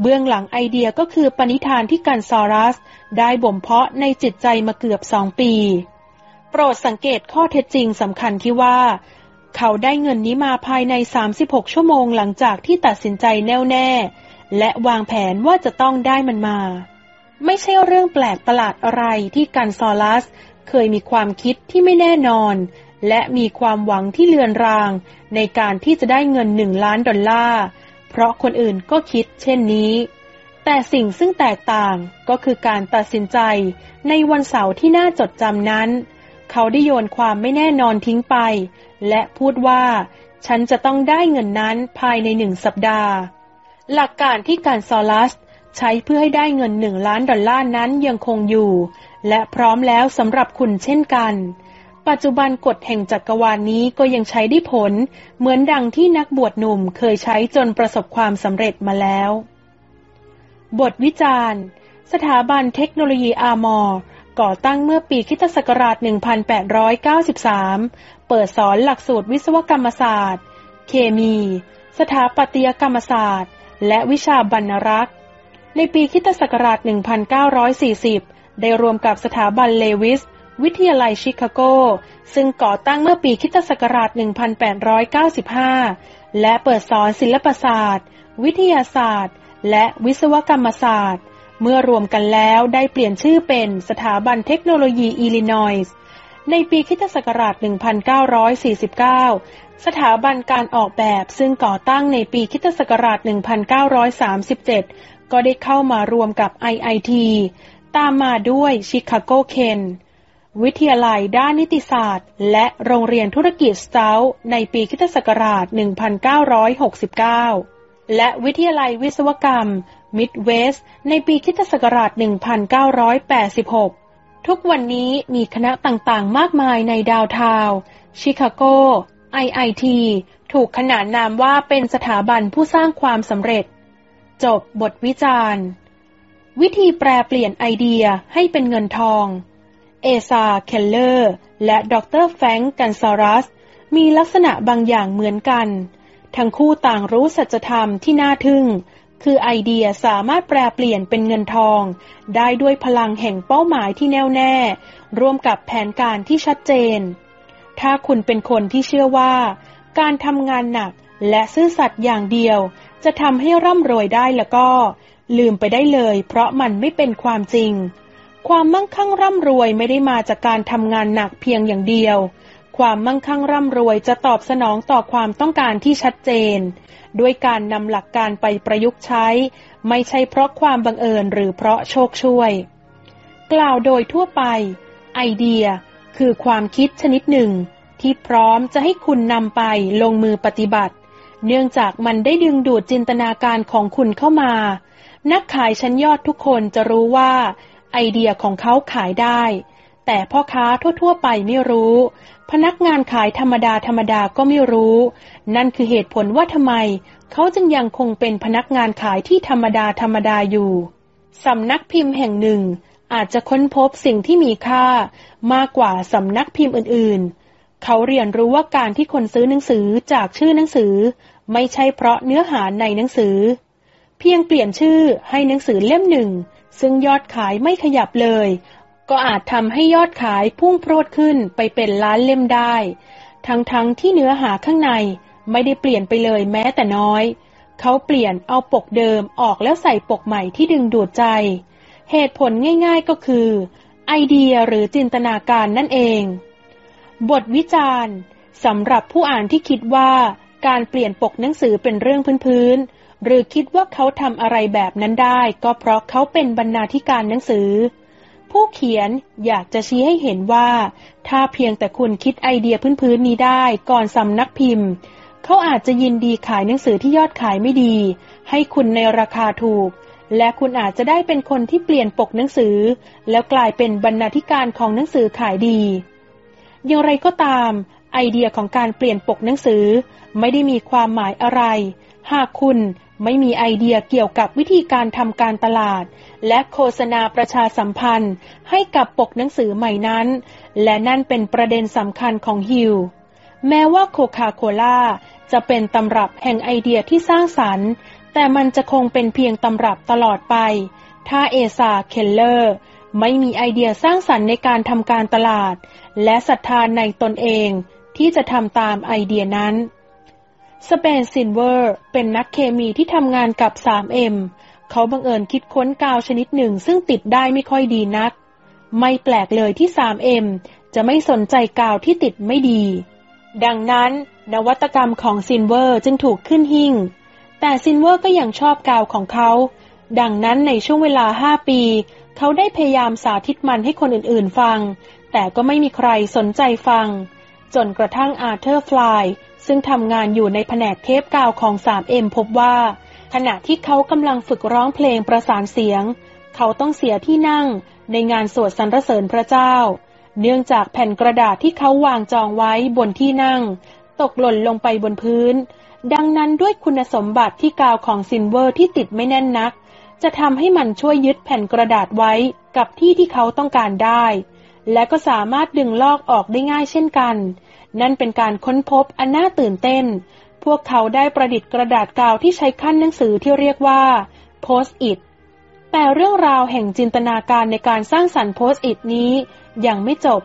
เบื้องหลังไอเดียก็คือปณิธานที่กันซอลัส ได้บ่มเพาะในจิตใจมาเกือบสองปี โปรดสังเกตข้อเท็จจริงสำคัญที่ว่า เขาได้เงินนี้มาภายใน 36 ชั่วโมงหลังจากที่ตัดสินใจแน่วแน่ และวางแผนว่าจะต้องได้มันมา ไม่ใช่เรื่องแปลกประหลาดอะไรที่กันซอลัส เคยมีความคิดที่ไม่แน่นอน และมีความหวังที่เลือนราง ในการที่จะได้เงินหนึ่งล้านดอลลาร์ เพราะคนอื่นก็คิดเช่นนี้ แต่สิ่งซึ่งแตกต่างก็คือการตัดสินใจในวันเสาร์ที่น่าจดจำนั้น เขาได้โยนความไม่แน่นอนทิ้งไป และพูดว่า ฉันจะต้องได้เงินนั้นภายในหนึ่งสัปดาห์ หลักการที่การซอลัสใช้เพื่อให้ได้เงินหนึ่งล้านดอลลาร์นั้นยังคงอยู่ และพร้อมแล้วสำหรับคุณเช่นกัน ปัจจุบันกฎแห่งจักรวาลนนี้ก็ยังใช้ได้ผล เหมือนดังที่นักบวชหนุ่มเคยใช้จนประสบความสำเร็จมาแล้ว บทวิจารณ์ สถาบันเทคโนโลยีอาร์มอร์ก่อตั้งเมื่อปีคริสต์ศักราช 1893 เปิดสอนหลักสูตรวิศวกรรมศาสตร์ เคมี สถาปัตยกรรมศาสตร์ และวิชาบรรณรักษ์ ในปีคริสต์ศักราช 1940 ได้รวมกับสถาบันเลวิส วิทยาลัยชิคาโก ซึ่งก่อตั้งเมื่อปีคริสต์ศักราช 1895 และเปิดสอนศิลปศาสตร์ วิทยาศาสตร์ และวิศวกรรมศาสตร์ เมื่อรวมกันแล้วได้เปลี่ยนชื่อเป็นสถาบันเทคโนโลยีอิลลินอยส์ในปีคิตศักราช 1949 สถาบันการออกแบบซึ่งก่อตั้งในปีคิตศักราช 1937 ก็ได้เข้ามารวมกับ IIT ตามมาด้วยชิคาโกเคน วิทยาลัยด้านนิติศาสตร์ และโรงเรียนธุรกิจสเตาในปีคิตศักราช 1969 และวิทยาลัยวิศวกรรมมิดเวสในปีคิตศักราช 1986 ทุกวันนี้มีคณะต่างๆ มากมายในดาวทาวชิคาโก IIT ถูกขนานนามว่าเป็นสถาบันผู้สร้างความสำเร็จ จบบทวิจารณ์ วิธีแปลเปลี่ยนไอเดียให้เป็นเงินทอง เอซา เคลเลอร์ และดรแฟรงก์กันซารัส มีลักษณะบางอย่างเหมือนกัน ทั้งคู่ต่างรู้สัจธรรมที่น่าทึ่ง คือไอเดียสามารถแปลเปลี่ยนเป็นเงินทอง ได้ด้วยพลังแห่งเป้าหมายที่แน่วแน่ ร่วมกับแผนการที่ชัดเจน ถ้าคุณเป็นคนที่เชื่อว่า การทำงานหนักและซื่อสัตย์อย่างเดียว จะทำให้ร่ำรวยได้แล้วก็ ลืมไปได้เลย เพราะมันไม่เป็นความจริง ความมั่งคั่งร่ำรวยไม่ได้มาจากการทำงานหนักเพียงอย่างเดียว ความมั่งคั่งร่ำรวยจะตอบสนองต่อความต้องการที่ชัดเจน ด้วยการนำหลักการไปประยุกต์ใช้ ไม่ใช่เพราะความบังเอิญหรือเพราะโชคช่วย กล่าวโดยทั่วไป ไอเดียคือความคิดชนิดหนึ่ง ที่พร้อมจะให้คุณนำไปลงมือปฏิบัติ เนื่องจากมันได้ดึงดูดจินตนาการของคุณเข้ามา นักขายชั้นยอดทุกคนจะรู้ว่า ไอเดียของเขาขายได้ แต่พ่อค้าทั่ว ๆ ไปไม่รู้ พนักงานขายธรรมดาธรรมดาก็ไม่รู้ นั่นคือเหตุผลว่าทำไม เขาจึงยังคงเป็นพนักงานขายที่ธรรมดาธรรมดาอยู่สำนักพิมพ์แห่งหนึ่งอาจจะค้นพบสิ่งที่มีค่ามากกว่าสำนักพิมพ์อื่นๆ เขาเรียนรู้ว่าการที่คนซื้อหนังสือจากชื่อหนังสือ ไม่ใช่เพราะเนื้อหาในหนังสือ เพียงเปลี่ยนชื่อให้หนังสือเล่มหนึ่ง ซึ่งยอดขายไม่ขยับเลย ก็อาจทำให้ยอดขายพุ่งโพรดขึ้นไปเป็นล้านเล่มได้ ทั้งๆทที่เนื้อหาข้างในไม่ได้เปลี่ยนไปเลยแม้แต่น้อย เขาเปลี่ยนเอาปกเดิมออกแล้วใส่ปกใหม่ที่ดึงดูดใจ เหตุผลง่ายๆก็คือ ไอเดียหรือจินตนาการนั่นเอง บทวิจารณ์สำหรับผู้อ่านที่คิดว่าการเปลี่ยนปกหนังสือเป็นเรื่องพื้นๆ หรือคิดว่าเขาทำอะไรแบบนั้นได้ ก็เพราะเขาเป็นบรรณาธิการหนังสือ ผู้เขียนอยากจะชี้ให้เห็นว่า ถ้าเพียงแต่คุณคิดไอเดียพื้นๆนี้ได้ก่อนสำนักพิมพ์ เขาอาจจะยินดีขายหนังสือที่ยอดขายไม่ดี ให้คุณในราคาถูก และคุณอาจจะได้เป็นคนที่เปลี่ยนปกหนังสือ แล้วกลายเป็นบรรณาธิการของหนังสือขายดี อย่างไรก็ตามไอเดียของการเปลี่ยนปกหนังสือ ไม่ได้มีความหมายอะไร หากคุณ ไม่มีไอเดียเกี่ยวกับวิธีการทำการตลาด และโฆษณาประชาสัมพันธ์ ให้กับปกหนังสือใหม่นั้น และนั่นเป็นประเด็นสำคัญของฮิวแม้ว่าโคคาโคล่าจะเป็นตำรับแห่งไอเดียที่สร้างสรรค์ แต่มันจะคงเป็นเพียงตำรับตลอดไป ถ้าเอซาแคนด์เลอร์ ไม่มีไอเดียสร้างสรรค์ในการทำการตลาด และศรัทธาในตนเองที่จะทำตามไอเดียนั้น สเปนซ์ซิลเวอร์ เป็นนักเคมีที่ทำงานกับ 3M เขาบังเอิญคิดค้นกาวชนิดหนึ่งซึ่งติดได้ไม่ค่อยดีนัก ไม่แปลกเลยที่ 3M จะไม่สนใจกาวที่ติดไม่ดี ดังนั้น นวัตกรรมของซิลเวอร์จึงถูกขึ้นหิ้ง แต่ซิลเวอร์ก็ยังชอบกาวของเขา ดังนั้นในช่วงเวลา 5 ปี เขาได้พยายามสาธิตมันให้คนอื่นๆฟัง แต่ก็ไม่มีใครสนใจฟัง จนกระทั่งอาร์เธอร์ฟรายซึ่งทำงานอยู่ในแผนกเทปกาวของ 3M พบว่า ขณะที่เขากำลังฝึกร้องเพลงประสานเสียง เขาต้องเสียที่นั่งในงานสวดสรรเสริญพระเจ้า เนื่องจากแผ่นกระดาษที่เขาวางจองไว้บนที่นั่ง ตกหล่นลงไปบนพื้น ดังนั้นด้วยคุณสมบัติที่กาวของซินเวอร์ที่ติดไม่แน่นนัก จะทำให้มันช่วยยึดแผ่นกระดาษไว้กับที่ที่เขาต้องการได้ และก็สามารถดึงลอกออกได้ง่ายเช่นกัน นั่นเป็นการค้นพบอันน่าตื่นเต้น พวกเขาได้ประดิษฐ์กระดาษกาวที่ใช้ขั้นหนังสือที่เรียกว่า Post-it แต่เรื่องราวแห่งจินตนาการในการสร้างสรรค์ Post-it นี้ยังไม่จบ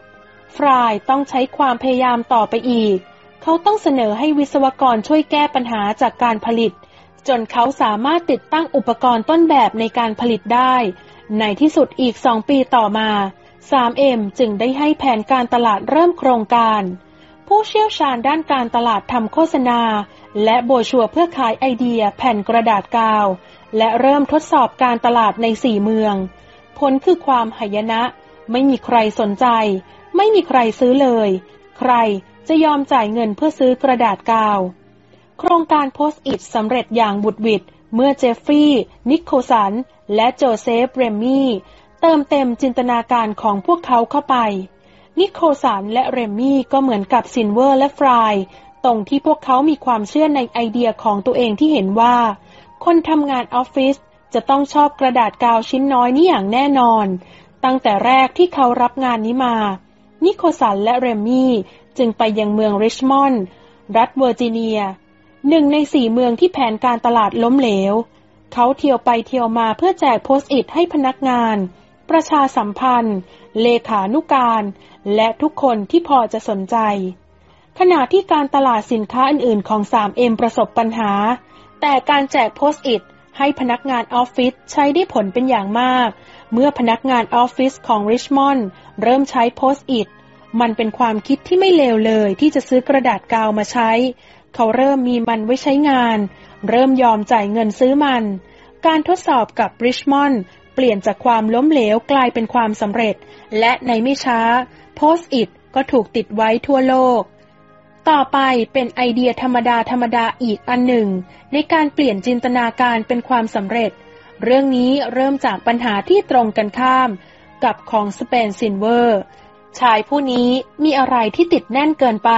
ฟรายต้องใช้ความพยายามต่อไปอีก เขาต้องเสนอให้วิศวกรช่วยแก้ปัญหาจากการผลิต จนเขาสามารถติดตั้งอุปกรณ์ต้นแบบในการผลิตได้ ในที่สุดอีกสองปีต่อมา 3M จึงได้ให้แผนการตลาดเริ่มโครงการ ผู้เชี่ยวชาญด้านการตลาดทำโฆษณา และโบรชัวร์เพื่อขายไอเดียแผ่นกระดาษกาว และเริ่มทดสอบการตลาดในสี่เมือง ผลคือความหายนะ ไม่มีใครสนใจ ไม่มีใครซื้อเลย ใครจะยอมจ่ายเงินเพื่อซื้อกระดาษกาว โครงการโพสต์อิทสำเร็จอย่างหวุดหวิดเมื่อเจฟฟรีย์นิโคลสัน และโจเซฟ เรมมี่ เติมเต็มจินตนาการของพวกเขาเข้าไป นิโคลสันและเรมมี่ก็เหมือนกับซิลเวอร์และฟราย ตรงที่พวกเขามีความเชื่อในไอเดียของตัวเองที่เห็นว่า คนทำงานออฟฟิศจะต้องชอบกระดาษกาวชิ้นน้อยนี่อย่างแน่นอน ตั้งแต่แรกที่เขารับงานนี้มา นิโคลสันและเรมมี่จึงไปยังเมืองริชมอนด์รัฐเวอร์จิเนีย หนึ่งในสี่เมืองที่แผนการตลาดล้มเหลว เขาเที่ยวไปเที่ยวมาเพื่อแจกโพสต์อิทให้พนักงาน ประชาสัมพันธ์ เลขานุการ และทุกคนที่พอจะสนใจ ขณะที่การตลาดสินค้าอื่นๆ ของ 3M ประสบปัญหา แต่การแจกโพสต์อิทให้พนักงานออฟฟิศใช้ได้ผลเป็นอย่างมาก เมื่อพนักงานออฟฟิศของริชมอนด์เริ่มใช้โพสต์อิทมันเป็นความคิดที่ไม่เลวเลยที่จะซื้อกระดาษกาวมาใช้ เขาเริ่มมีมันไว้ใช้งาน เริ่มยอมจ่ายเงินซื้อมัน การทดสอบกับริชมอนด์ เปลี่ยนจากความล้มเหลวกลายเป็นความสำเร็จ และในไม่ช้า โพสต์อิทก็ถูกติดไว้ทั่วโลก ต่อไปเป็นไอเดียธรรมดาธรรมดาอีกอันหนึ่ง ในการเปลี่ยนจินตนาการเป็นความสำเร็จ เรื่องนี้เริ่มจากปัญหาที่ตรงกันข้าม กับของสเปนซ์ซิลเวอร์ชายผู้นี้มีอะไรที่ติดแน่นเกินไป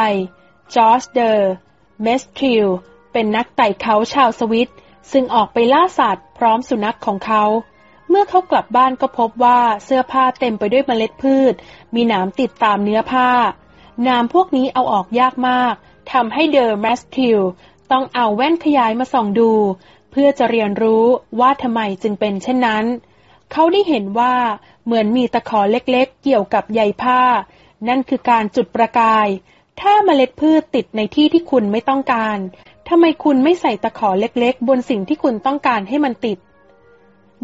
จอร์จเดอร์เมสทริลเป็นนักไต่เขาชาวสวิส ซึ่งออกไปล่าสัตว์พร้อมสุนัขของเขา เมื่อเขากลับบ้านก็พบว่าเสื้อผ้าเต็มไปด้วยเมล็ดพืช มีหนามติดตามเนื้อผ้าหนามพวกนี้เอาออกยากมากทำให้เดอร์เมสทริลต้องเอาแว่นขยายมาส่องดู เพื่อจะเรียนรู้ว่าทำไมจึงเป็นเช่นนั้น เขาได้เห็นว่าเหมือนมีตะขอเล็กๆ เกี่ยวกับใยผ้า นั่นคือการจุดประกาย ถ้าเมล็ดพืชติดในที่ที่คุณไม่ต้องการทำไมคุณไม่ใส่ตะขอเล็กๆ บนสิ่งที่คุณต้องการให้มันติด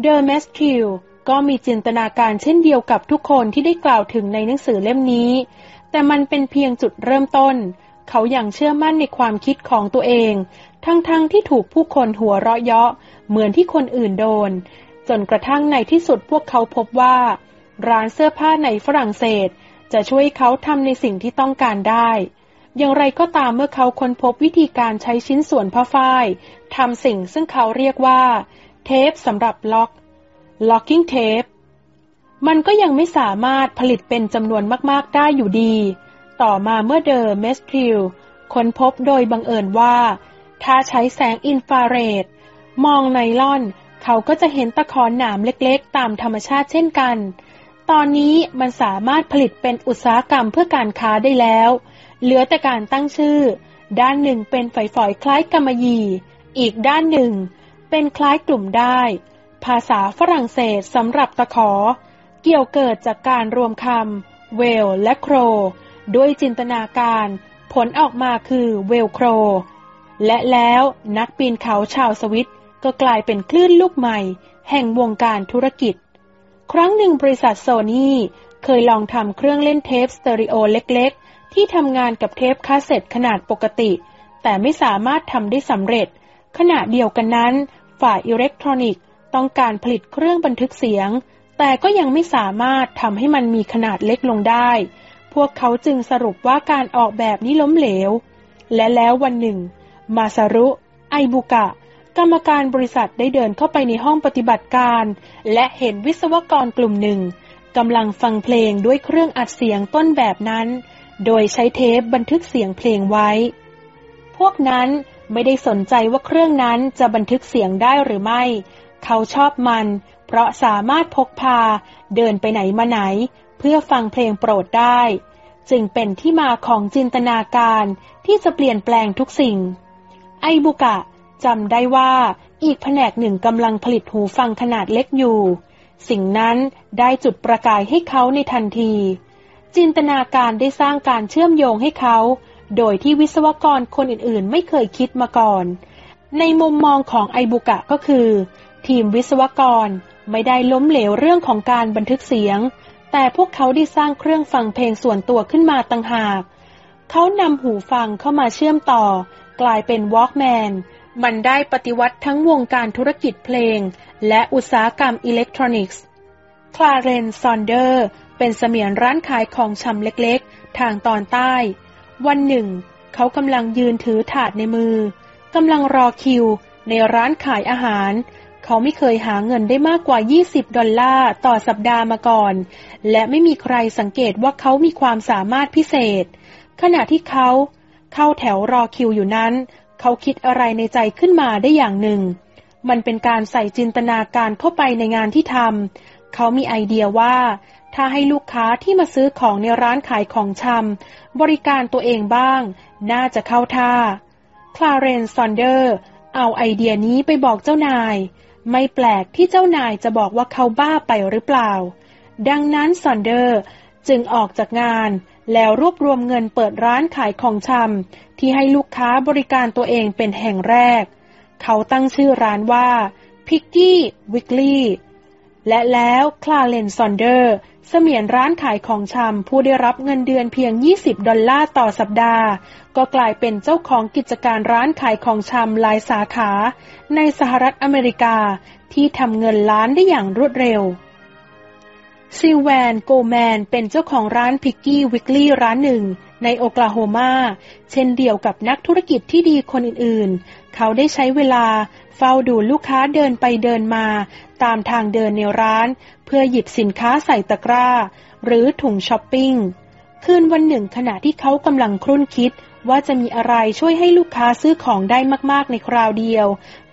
เดอร์เมสทิลก็มีจินตนาการเช่นเดียวกับทุกคนที่ได้กล่าวถึงในหนังสือเล่มนี้ แต่มันเป็นเพียงจุดเริ่มต้น เขายังเชื่อมั่นในความคิดของตัวเอง ทั้งๆที่ถูกผู้คนหัวเราะเยาะ เหมือนที่คนอื่นโดน จนกระทั่งในที่สุดพวกเขาพบว่า ร้านเสื้อผ้าในฝรั่งเศส จะช่วยเขาทำในสิ่งที่ต้องการได้ อย่างไรก็ตามเมื่อเขาค้นพบวิธีการใช้ชิ้นส่วนผ้าฝ้ายทำสิ่งซึ่งเขาเรียกว่า เทปสำหรับล็อก locking tape มันก็ยังไม่สามารถผลิตเป็นจำนวนมากๆได้อยู่ดี ต่อมาเมื่อเดอร์เมสทริลค้นพบโดยบังเอิญว่า ถ้าใช้แสงอินฟราเรด มองไนลอน เขาก็จะเห็นตะขอหนามเล็กๆ ตามธรรมชาติเช่นกัน ตอนนี้มันสามารถผลิตเป็นอุตสาหกรรมเพื่อการค้าได้แล้ว เหลือแต่การตั้งชื่อ ด้านหนึ่งเป็นฝอยๆคล้ายกำมะหยี่ อีกด้านหนึ่ง เป็นคล้ายกลุ่มได้ ภาษาฝรั่งเศสสำหรับตะขอ เกี่ยวเกิดจากการรวมคำเวลและโคร ด้วยจินตนาการ ผลออกมาคือเวลโคร และแล้วนักปีนเขาชาวสวิตก็กลายเป็นคลื่นลูกใหม่ แห่งวงการธุรกิจ ครั้งหนึ่งบริษัทโซนี่เคยลองทำเครื่องเล่นเทปสเตอริโอเล็กๆ ที่ทำงานกับเทปคาสเซ็ตขนาดปกติ แต่ไม่สามารถทำได้สำเร็จ ขณะเดียวกันนั้น ฝ่ายอิเล็กทรอนิกส์ ต้องการผลิตเครื่องบันทึกเสียง แต่ก็ยังไม่สามารถทำให้มันมีขนาดเล็กลงได้ พวกเขาจึงสรุปว่าการออกแบบนี้ล้มเหลว และแล้ววันหนึ่ง มาซารุ ไอบุกะ กรรมการบริษัทได้เดินเข้าไปในห้องปฏิบัติการ และเห็นวิศวกรกลุ่มหนึ่งกำลังฟังเพลงด้วยเครื่องอัดเสียงต้นแบบนั้น โดยใช้เทปบันทึกเสียงเพลงไว้ พวกนั้น ไม่ได้สนใจว่าเครื่องนั้นจะบันทึกเสียงได้หรือไม่ เขาชอบมัน เพราะสามารถพกพา เดินไปไหนมาไหน เพื่อฟังเพลงโปรดได้ จึงเป็นที่มาของจินตนาการที่จะเปลี่ยนแปลงทุกสิ่ง ไอบุกะจำได้ว่าอีกแผนกหนึ่งกำลังผลิตหูฟังขนาดเล็กอยู่ สิ่งนั้นได้จุดประกายให้เขาในทันที จินตนาการได้สร้างการเชื่อมโยงให้เขา โดยที่วิศวกรคนอื่นๆ ไม่เคยคิดมาก่อน ในมุมมองของไอบุกะก็คือ ทีมวิศวกรไม่ได้ล้มเหลวเรื่องของการบันทึกเสียง แต่พวกเขาได้สร้างเครื่องฟังเพลงส่วนตัวขึ้นมาต่างหาก เขานำหูฟังเข้ามาเชื่อมต่อ กลายเป็น Walkman มันได้ปฏิวัติทั้งวงการธุรกิจเพลง และอุตสาหกรรมอิเล็กทรอนิกส์ คลาเรนซอนเดอร์ เป็นเสมียนร้านขายของชำเล็กๆ ทางตอนใต้ วันหนึ่ง เขากำลังยืนถือถาดในมือกำลังรอคิว ในร้านขายอาหาร เขาไม่เคยหาเงินได้มากกว่า 20 ดอลลาร์ต่อสัปดาห์มาก่อน และไม่มีใครสังเกตว่าเขามีความสามารถพิเศษ ขณะที่เขาเข้าแถวรอคิวอยู่นั้น เขาคิดอะไรในใจขึ้นมาได้อย่างหนึ่ง มันเป็นการใส่จินตนาการเข้าไปในงานที่ทำเขามีไอเดียว่า ถ้าให้ลูกค้าที่มาซื้อของในร้านขายของชำบริการตัวเองบ้าง น่าจะเข้าท่า คลาเรนซอนเดอร์ เอาไอเดียนี้ไปบอกเจ้านาย ไม่แปลกที่เจ้านายจะบอกว่าเขาบ้าไปหรือเปล่า ดังนั้นซอนเดอร์จึงออกจากงานแล้วรวบรวมเงินเปิดร้านขายของชำที่ให้ลูกค้าบริการตัวเองเป็นแห่งแรก เขาตั้งชื่อร้านว่า Piggly Wiggly และแล้วคลาเรนซอนเดอร์ เสมียนร้านขายของชำผู้ได้รับเงินเดือนเพียง 20 ดอลลาร์ต่อสัปดาห์ ก็กลายเป็นเจ้าของกิจการร้านขายของชำหลายสาขา ในสหรัฐอเมริกาที่ทำเงินล้านได้อย่างรวดเร็วซิลแวนโกแมนเป็นเจ้าของร้าน Piggly Wiggly ร้านหนึ่ง ในโอกลาโฮมาเช่นเดียวกับนักธุรกิจที่ดีคนอื่นๆ เขาได้ใช้เวลาเฝ้าดูลูกค้าเดินไปเดินมา ตามทางเดินในร้าน พื่อหยิบสินค้าใส่ตะกร้า หรือถุงช้อปปิ้ง คืนวันหนึ่งขณะที่เขากำลังครุ่นคิดว่าจะมีอะไรช่วยให้ลูกค้าซื้อของได้มากๆในคราวเดียว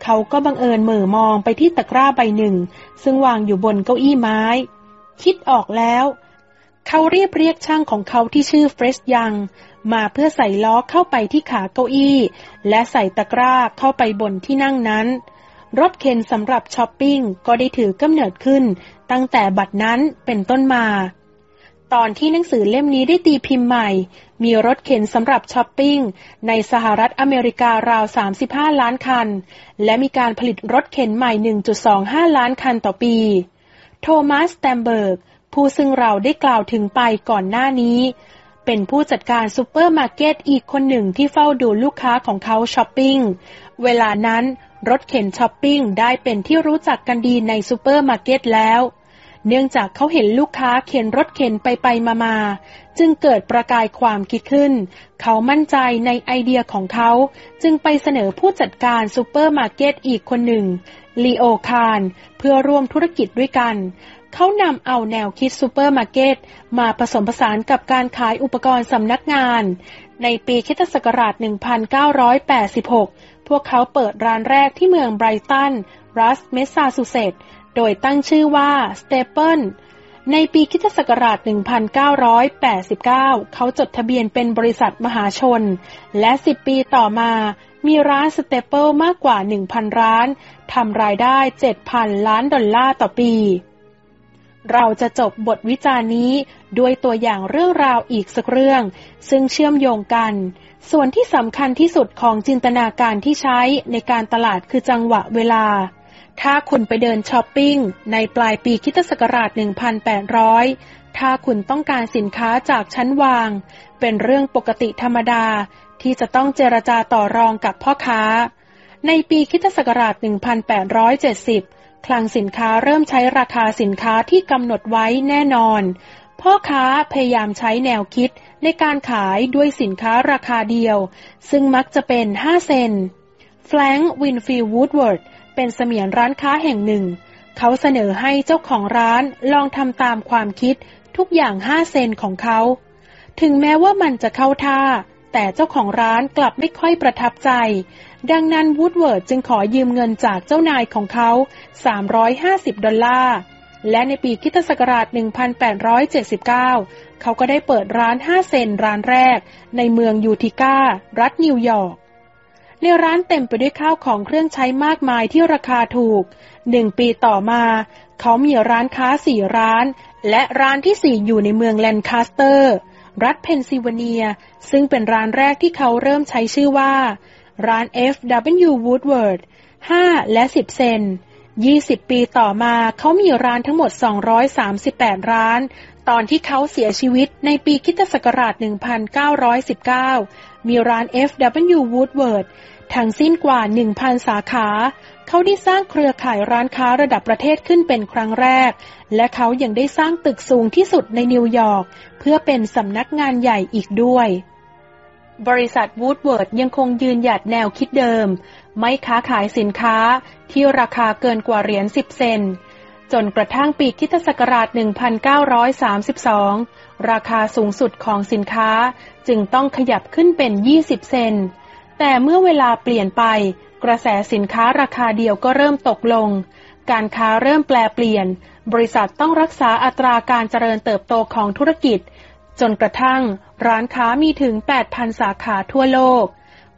เขาก็บังเอิญเหม่อมองไปที่ตะกร้าใบหนึ่ง ซึ่งวางอยู่บนเก้าอี้ไม้ คิดออกแล้ว เขาเรียบเรียกช่างของเขาที่ชื่อเฟรชยัง มาเพื่อใส่ล้อเข้าไปที่ขาเก้าอี้ และใส่ตะกร้าเข้าไปบนที่นั่งนั้น รถเข็นสำหรับช้อปปิ้งก็ได้ถือกำเนิดขึ้น ตั้งแต่บัดนั้นเป็นต้นมา ตอนที่หนังสือเล่มนี้ได้ตีพิมพ์ใหม่ มีรถเข็นสำหรับช้อปปิ้งในสหรัฐอเมริการาว 35 ล้านคัน และมีการผลิตรถเข็นใหม่ 1.25 ล้านคันต่อปี โทมัสสเตมเบิร์ก ผู้ซึ่งเราได้กล่าวถึงไปก่อนหน้านี้เป็นผู้จัดการซูเปอร์มาร์เก็ตอีกคนหนึ่งที่เฝ้าดูลูกค้าของเขาช้อปปิ้ง เวลานั้น รถเข็นช้อปปิ้งได้เป็นที่รู้จักกันดีในซูเปอร์มาร์เก็ตแล้ว เนื่องจากเขาเห็นลูกค้าเข็นรถเข็นไปไปมามาจึงเกิดประกายความคิดขึ้น เขามั่นใจในไอเดียของเขา จึงไปเสนอผู้จัดการซูเปอร์มาร์เก็ตอีกคนหนึ่งลีโอคาห์นเพื่อร่วมธุรกิจด้วยกัน เขานำเอาแนวคิดซูเปอร์มาร์เก็ตมาผสมผสานกับการขายอุปกรณ์สำนักงาน ในปีคศ1986 พวกเขาเปิดร้านแรกที่เมืองไบรตัน รัฐ แมสซาชูเซตส์โดยตั้งชื่อว่า Staples ในปีคริสต์ศักราช 1989 เขาจดทะเบียนเป็นบริษัทมหาชน และ 10 ปีต่อมา มีร้าน Staples มากกว่า 1,000 ร้าน ทำรายได้ 7,000 ล้านดอลลาร์ต่อปี เราจะจบบทวิจารณ์นี้ด้วยตัวอย่างเรื่องราวอีกสักเรื่อง ซึ่งเชื่อมโยงกัน ส่วนที่สำคัญที่สุดของจินตนาการที่ใช้ในการตลาดคือจังหวะเวลา ถ้าคุณไปเดินช้อปปิ้งในปลายปีคิตศักราช 1800 ถ้าคุณต้องการสินค้าจากชั้นวาง เป็นเรื่องปกติธรรมดาที่จะต้องเจรจาต่อรองกับพ่อค้า ในปีคิตศักราช 1870 คลังสินค้าเริ่มใช้ราคาสินค้าที่กำหนดไว้แน่นอน พ่อค้าพยายามใช้แนวคิดในการขายด้วยสินค้าราคาเดียว ซึ่งมักจะเป็น 5 เซนต์แฟรงค์วินฟิลด์วูดเวิร์ดเป็นเสมียนร้านค้าแห่งหนึ่ง เขาเสนอให้เจ้าของร้านลองทำตามความคิดทุกอย่าง 5 เซนต์ของเขา ถึงแม้ว่ามันจะเข้าท่า แต่เจ้าของร้านกลับไม่ค่อยประทับใจ ดังนั้นวูดเวิร์ดจึงขอยืมเงินจากเจ้านายของเขา 350 ดอลลาร์ และในปีคริสต์ศักราช 1879 เขาก็ได้เปิดร้าน 5 เซนต์ร้านแรก ในเมืองยูทิก้า รัฐนิวยอร์ก ในร้านเต็มไปด้วยข้าวของเครื่องใช้มากมายที่ราคาถูก หนึ่งปีต่อมา เขามีร้านค้าสี่ร้าน และร้านที่สี่อยู่ในเมืองแลนคาสเตอร์ รัฐเพนซิลเวเนีย ซึ่งเป็นร้านแรกที่เขาเริ่มใช้ชื่อว่า ร้าน F.W. Woodward 5 และ 10 เซน 20 ปีต่อมาเขามีร้านทั้งหมด 238 ร้าน ตอนที่เขาเสียชีวิตในปีคิตศักราช 1919 มีร้าน F.W. Woodward ทั้งสิ้นกว่า 1,000 สาขา เขาได้สร้างเครือข่ายร้านค้าระดับประเทศขึ้นเป็นครั้งแรก และเขายังได้สร้างตึกสูงที่สุดในนิวยอร์กเพื่อเป็นสำนักงานใหญ่อีกด้วย บริษัทวูดเวิร์ดยังคงยืนหยัดแนวคิดเดิม ไม่ค้าขายสินค้าที่ราคาเกินกว่าเหรียญ 10 เซน จนกระทั่งปีคิตศักราช 1932 ราคาสูงสุดของสินค้าจึงต้องขยับขึ้นเป็น 20 เซน แต่เมื่อเวลาเปลี่ยนไป กระแสสินค้าราคาเดียวก็เริ่มตกลง การค้าเริ่มแปลเปลี่ยน บริษัทต้องรักษาอัตราการเจริญเติบโตของธุรกิจ จนกระทั่ง ร้านค้ามีถึง 8,000 สาขาทั่วโลก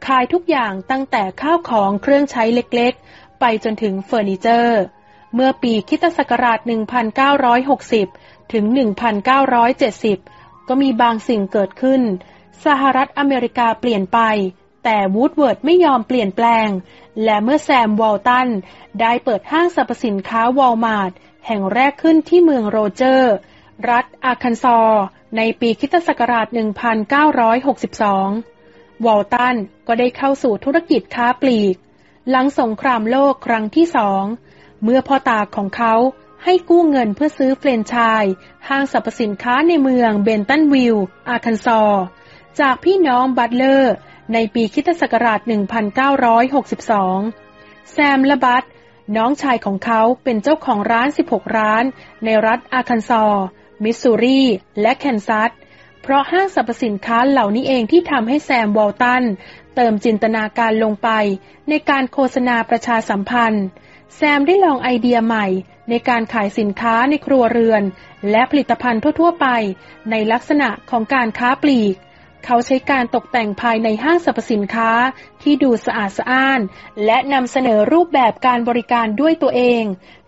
ขายทุกอย่างตั้งแต่ข้าวของเครื่องใช้เล็กๆ ไปจนถึงเฟอร์นิเจอร์ เมื่อปีคริสต์ศักราช 1960 ถึง 1970 ก็มีบางสิ่งเกิดขึ้น สหรัฐอเมริกาเปลี่ยนไป แต่วูลเวิร์ธไม่ยอมเปลี่ยนแปลง และเมื่อแซมวอลตันได้เปิดห้างสรรพสินค้าวอลมาร์ทแห่งแรกขึ้นที่เมืองโรเจอร์ รัฐอาคันซอ ในปีคริสต์ศักราช 1962 วอลตันก็ได้เข้าสู่ธุรกิจค้าปลีก หลังสงครามโลกครั้งที่สอง เมื่อพ่อตาของเขาให้กู้เงินเพื่อซื้อแฟรนไชส์ห้างสรรพสินค้าในเมืองเบนตันวิลล์อาคันซอ จากพี่น้องบัตเลอร์ ในปีคริสต์ศักราช 1962 แซมและบัดน้องชายของเขาเป็นเจ้าของร้าน 16 ร้าน ในรัฐอาคันซอ มิสซูรี และแคนซัส เพราะห้างสรรพสินค้าเหล่านี้เองที่ทำให้แซมวอลตัน เติมจินตนาการลงไป ในการโฆษณาประชาสัมพันธ์ แซมได้ลองไอเดียใหม่ ในการขายสินค้าในครัวเรือน และผลิตภัณฑ์ทั่วๆไป ในลักษณะของการค้าปลีก เขาใช้การตกแต่งภายในห้างสรรพสินค้าที่ดูสะอาดสะอ้าน และนำเสนอรูปแบบการบริการด้วยตัวเอง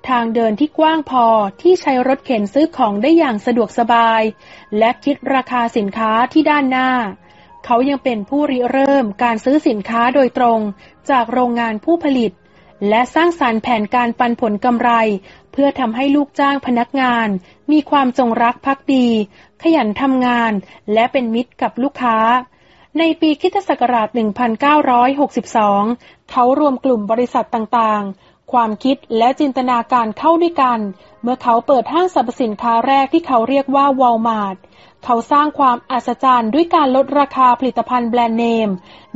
ทางเดินที่กว้างพอที่ใช้รถเข็นซื้อของได้อย่างสะดวกสบาย และคิดราคาสินค้าที่ด้านหน้า เขายังเป็นผู้ริเริ่มการซื้อสินค้าโดยตรงจากโรงงานผู้ผลิต และสร้างสารรค์แผนการปันผลกำไร เพื่อทำให้ลูกจ้างพนักงาน มีความจงรักภักดี ขยันทำงาน และเป็นมิตรกับลูกค้า ในปีคิศศักราช 1962 เขารวมกลุ่มบริษัทต่างๆ ความคิดและจินตนาการเข้าด้วยกัน เมื่อเขาเปิดห้างสรรพสินค้าแรกที่เขาเรียกว่าวอลมาร์ท เขาสร้างความอัศจรรย์ด้วยการลดราคาผลิตภัณฑ์แบรนด์เนม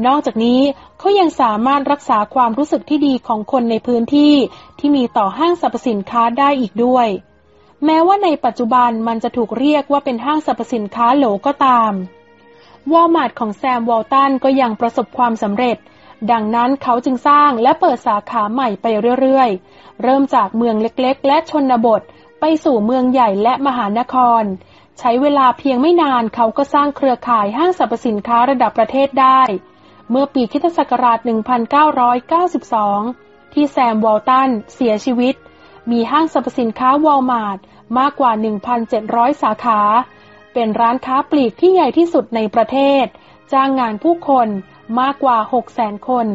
นอกจากนี้เขายังสามารถรักษาความรู้สึกที่ดีของคนในพื้นที่ที่มีต่อห้างสรรพสินค้าได้อีกด้วย แม้ว่าในปัจจุบันมันจะถูกเรียกว่าเป็นห้างสรรพสินค้าโหลก็ตาม วอลมาร์ทของแซมวอลตันก็ยังประสบความสำเร็จ ดังนั้นเขาจึงสร้างและเปิดสาขาใหม่ไปเรื่อยๆ เริ่มจากเมืองเล็กๆ และชนบท ไปสู่เมืองใหญ่และมหานคร ใช้เวลาเพียงไม่นานเขาก็สร้างเครือข่ายห้างสรรพสินค้าระดับประเทศได้ เมื่อปีคริสต์ศักราช 1992 ที่แซมวอลตันเสียชีวิต มีห้างสรรพสินค้าวอลมาร์ทมากกว่า 1,700 สาขา เป็นร้านค้าปลีกที่ใหญ่ที่สุดในประเทศ จ้างงานผู้คนมากกว่า 600,000 คน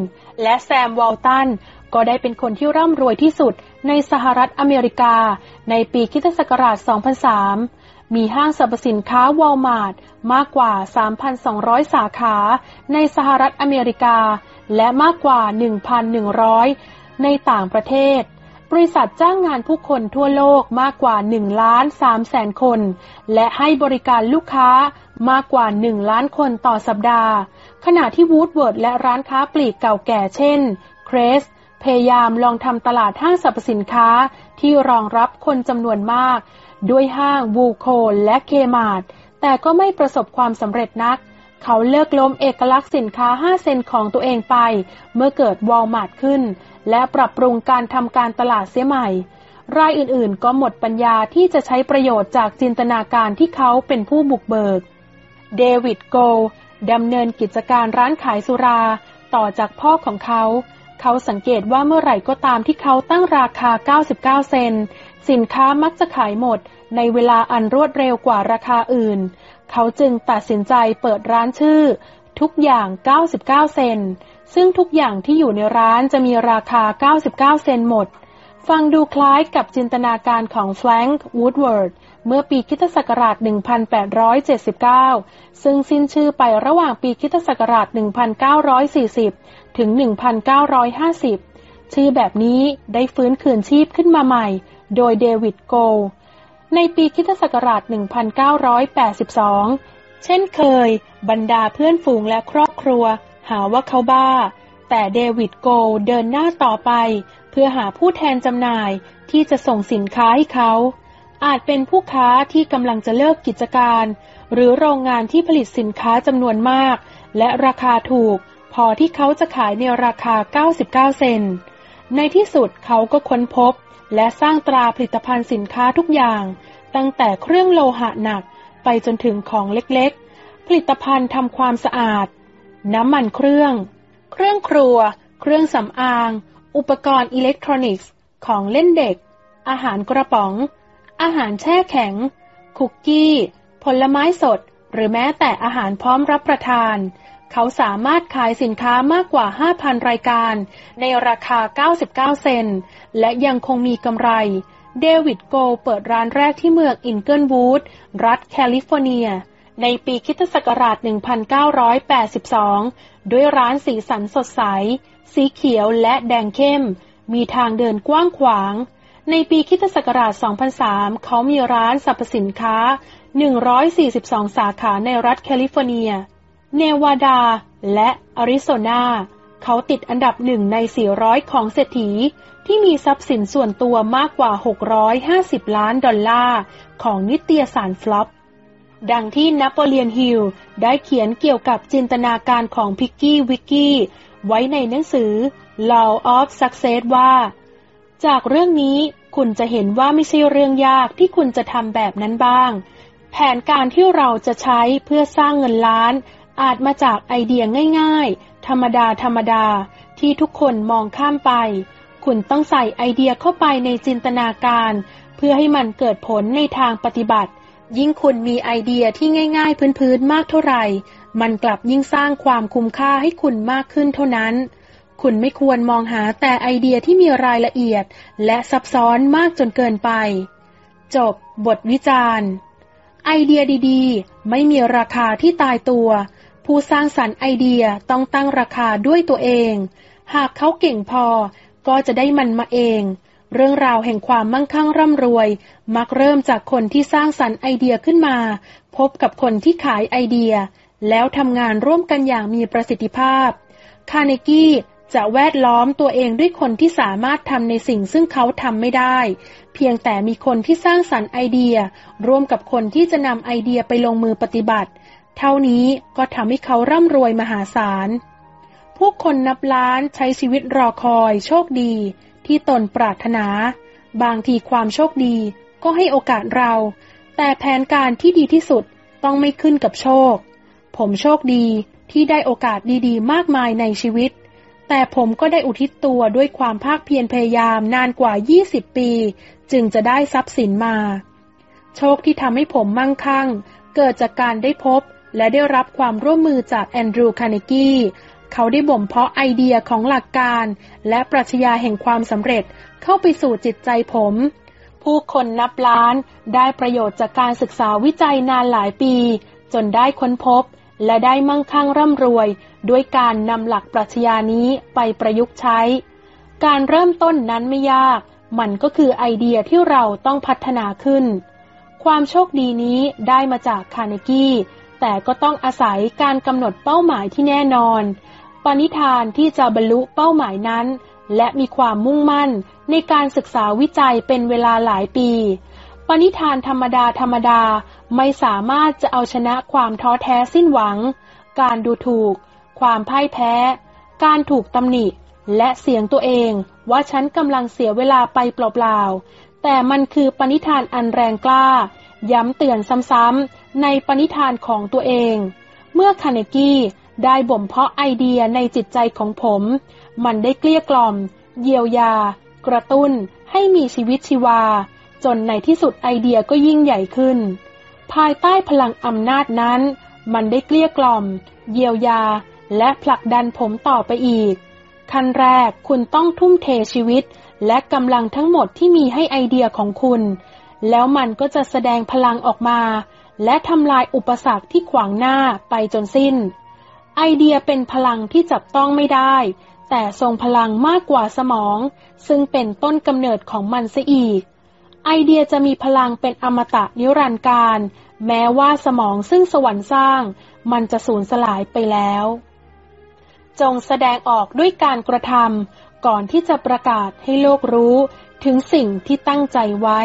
และแซมวอลตันก็ได้เป็นคนที่ร่ำรวยที่สุดในสหรัฐอเมริกา ในปีคริสต์ศักราช 2003 มีห้างสรรพสินค้าวอลมาร์ทมากกว่า 3,200 สาขาในสหรัฐอเมริกา และมากกว่า 1,100 ในต่างประเทศ บริษัทจ้างงานผู้คนทั่วโลกมากกว่า1ล้าน3แสนคน และให้บริการลูกค้ามากกว่า 1 ล้านคนต่อสัปดาห์ ขณะที่วูลเวิร์ธและร้านค้าปลีกเก่าแก่เช่นเครสกีพยายามลองทำตลาดห้างสรรพสินค้าที่รองรับคนจำนวนมาก ด้วยห้างวูลโคและเคมาร์ทแต่ก็ไม่ประสบความสำเร็จนัก เขาเลิกล้มเอกลักษณ์สินค้า 5 เซนต์ของตัวเองไป เมื่อเกิดวอลมาร์ทขึ้น และปรับปรุงการทำการตลาดเสียใหม่ รายอื่นๆ ก็หมดปัญญาที่จะใช้ประโยชน์จากจินตนาการที่เขาเป็นผู้บุกเบิก เดวิดโกดำเนินกิจการร้านขายสุรา ต่อจากพ่อของเขา เขาสังเกตว่าเมื่อไหร่ก็ตามที่เขาตั้งราคา 99 เซนต์ สินค้ามักจะขายหมด ในเวลาอันรวดเร็วกว่าราคาอื่น เขาจึงตัดสินใจเปิดร้านชื่อ ทุกอย่าง 99 เซน ซึ่งทุกอย่างที่อยู่ในร้านจะมีราคา 99 เซนหมด ฟังดูคล้ายกับจินตนาการของแฟรงค์วูดเวิร์ดเมื่อปีคิตศักราช 1879 ซึ่งสิ้นชื่อไประหว่างปีคิตศักราช 1940 ถึง 1950 ชื่อแบบนี้ได้ฟื้นคืนชีพขึ้นมาใหม่ โดยเดวิดโกล ในปีคิศักราช 1982 เช่นเคย บรรดาเพื่อนฝูงและครอบครัว หาว่าเขาบ้า แต่เดวิดโกลเดินหน้าต่อไป เพื่อหาผู้แทนจำหน่ายที่จะส่งสินค้าให้เขา อาจเป็นผู้ค้าที่กำลังจะเลิกกิจการ หรือโรงงานที่ผลิตสินค้าจำนวนมาก และราคาถูก พอที่เขาจะขายในราคา 99 เซน ในที่สุดเขาก็ค้นพบ และสร้างตราผลิตภัณฑ์สินค้าทุกอย่าง ตั้งแต่เครื่องโลหะหนักไปจนถึงของเล็กๆ ผลิตภัณฑ์ทำความสะอาด น้ำมันเครื่อง เครื่องครัว เครื่องสำอาง อุปกรณ์อิเล็กทรอนิกส์ ของเล่นเด็ก อาหารกระป๋อง อาหารแช่แข็ง คุกกี้ ผลไม้สด หรือแม้แต่อาหารพร้อมรับประทาน เขาสามารถขายสินค้ามากกว่า 5,000 รายการ ในราคา 99 เซนและยังคงมีกำไร เดวิดโกเปิดร้านแรกที่เมืองอินเกิลวูด รัฐแคลิฟอร์เนีย ในปีคิตศักราช 1982 ด้วยร้านสีสันสดใส สีเขียวและแดงเข้ม มีทางเดินกว้างขวาง ในปีคริสต์ศักราช 2003 เขามีร้านสรรพสินค้า 142 สาขาในรัฐแคลิฟอร์เนีย เนวาดา และแอริโซนาเขาติดอันดับหนึ่งใน 400 ของเศรษฐี ที่มีทรัพย์สินส่วนตัวมากกว่า 650 ล้านดอลลาร์ ของนิตยสารฟอร์บส์ดังที่นโปเลียนฮิลล์ได้เขียนเกี่ยวกับจินตนาการของพิกกลี้วิกกลี้ไว้ในหนังสือ Law of Success ว่า จากเรื่องนี้คุณจะเห็นว่าไม่ใช่เรื่องยากที่คุณจะทำแบบนั้นบ้าง แผนการที่เราจะใช้เพื่อสร้างเงินล้าน อาจมาจากไอเดียง่ายๆ ธรรมดาธรรมดาที่ทุกคนมองข้ามไป คุณต้องใส่ไอเดียเข้าไปในจินตนาการ เพื่อให้มันเกิดผลในทางปฏิบัติ ยิ่งคุณมีไอเดียที่ง่าย ๆ พื้นๆมากเท่าไหร่ มันกลับยิ่งสร้างความคุ้มค่าให้คุณมากขึ้นเท่านั้น คุณไม่ควรมองหาแต่ไอเดียที่มีรายละเอียด และซับซ้อนมากจนเกินไป จบบทวิจารณ์ไอเดียดีๆ ไม่มีราคาที่ตายตัว ผู้สร้างสรรค์ไอเดียต้องตั้งราคาด้วยตัวเอง หากเขาเก่งพอก็จะได้มันมาเอง เรื่องราวแห่งความมั่งคั่งร่ำรวย มักเริ่มจากคนที่สร้างสรรค์ไอเดียขึ้นมา พบกับคนที่ขายไอเดีย แล้วทำงานร่วมกันอย่างมีประสิทธิภาพ คาร์เนกี้จะแวดล้อมตัวเองด้วยคนที่สามารถทำในสิ่งซึ่งเขาทำไม่ได้ เพียงแต่มีคนที่สร้างสรรค์ไอเดีย ร่วมกับคนที่จะนำไอเดียไปลงมือปฏิบัติ เท่านี้ก็ทำให้เขาร่ำรวยมหาศาล ผู้คนนับล้านใช้ชีวิตรอคอยโชคดี ที่ตนปรารถนา บางทีความโชคดีก็ให้โอกาสเรา แต่แผนการที่ดีที่สุดต้องไม่ขึ้นกับโชค ผมโชคดีที่ได้โอกาสดีๆ มากมายในชีวิต แต่ผมก็ได้อุทิศตัวด้วยความภาคเพียรพยายามนานกว่า 20 ปี จึงจะได้ทรัพย์สินมา โชคที่ทำให้ผมมั่งคั่ง เกิดจากการได้พบ และได้รับความร่วมมือจากแอนดรูว์คาร์เนกีเขาได้บ่มเพาะไอเดียของหลักการ และปรัชญาแห่งความสำเร็จเข้าไปสู่จิตใจผม ผู้คนนับล้านได้ประโยชน์จากการศึกษาวิจัยนานหลายปี จนได้ค้นพบ และได้มั่งคั่งร่ำรวย ด้วยการนำหลักปรัชญานี้ไปประยุกต์ใช้ การเริ่มต้นนั้นไม่ยาก มันก็คือไอเดียที่เราต้องพัฒนาขึ้น ความโชคดีนี้ได้มาจากคาร์เนกี้ แต่ก็ต้องอาศัยการกำหนดเป้าหมายที่แน่นอน ปณิธานที่จะบรรลุเป้าหมายนั้น และมีความมุ่งมั่นในการศึกษาวิจัยเป็นเวลาหลายปี ปณิธานธรรมดาธรรมดาไม่สามารถจะเอาชนะความท้อแท้สิ้นหวัง การดูถูก ความพ่ายแพ้ การถูกตำหนิ และเสียงตัวเองว่าฉันกำลังเสียเวลาไปเปล่าๆ แต่มันคือปณิธานอันแรงกล้า ย้ำเตือนซ้ำๆในปณิธานของตัวเอง เมื่อคาเนกี้ได้บ่มเพาะไอเดียในจิตใจของผม มันได้เกลี้ยกล่อม เยียวยา กระตุ้นให้มีชีวิตชีวา จนในที่สุดไอเดียก็ยิ่งใหญ่ขึ้น ภายใต้พลังอำนาจนั้น มันได้เกลี้ยกล่อม เยียวยา และผลักดันผมต่อไปอีกคขั้นแรกคุณต้องทุ่มเทชีวิต และกำลังทั้งหมดที่มีให้ไอเดียของคุณ แล้วมันก็จะแสดงพลังออกมา และทำลายอุปสรรคที่ขวางหน้าไปจนสิ้น ไอเดียเป็นพลังที่จับต้องไม่ได้ แต่ทรงพลังมากกว่าสมอง ซึ่งเป็นต้นกำเนิดของมันซะอีก ไอเดียจะมีพลังเป็นอมตะนิรันดร์การ แม้ว่าสมองซึ่งสวรรค์สร้าง มันจะสูญสลายไปแล้ว จงแสดงออกด้วยการกระทำก่อนที่จะประกาศให้โลกรู้ถึงสิ่งที่ตั้งใจไว้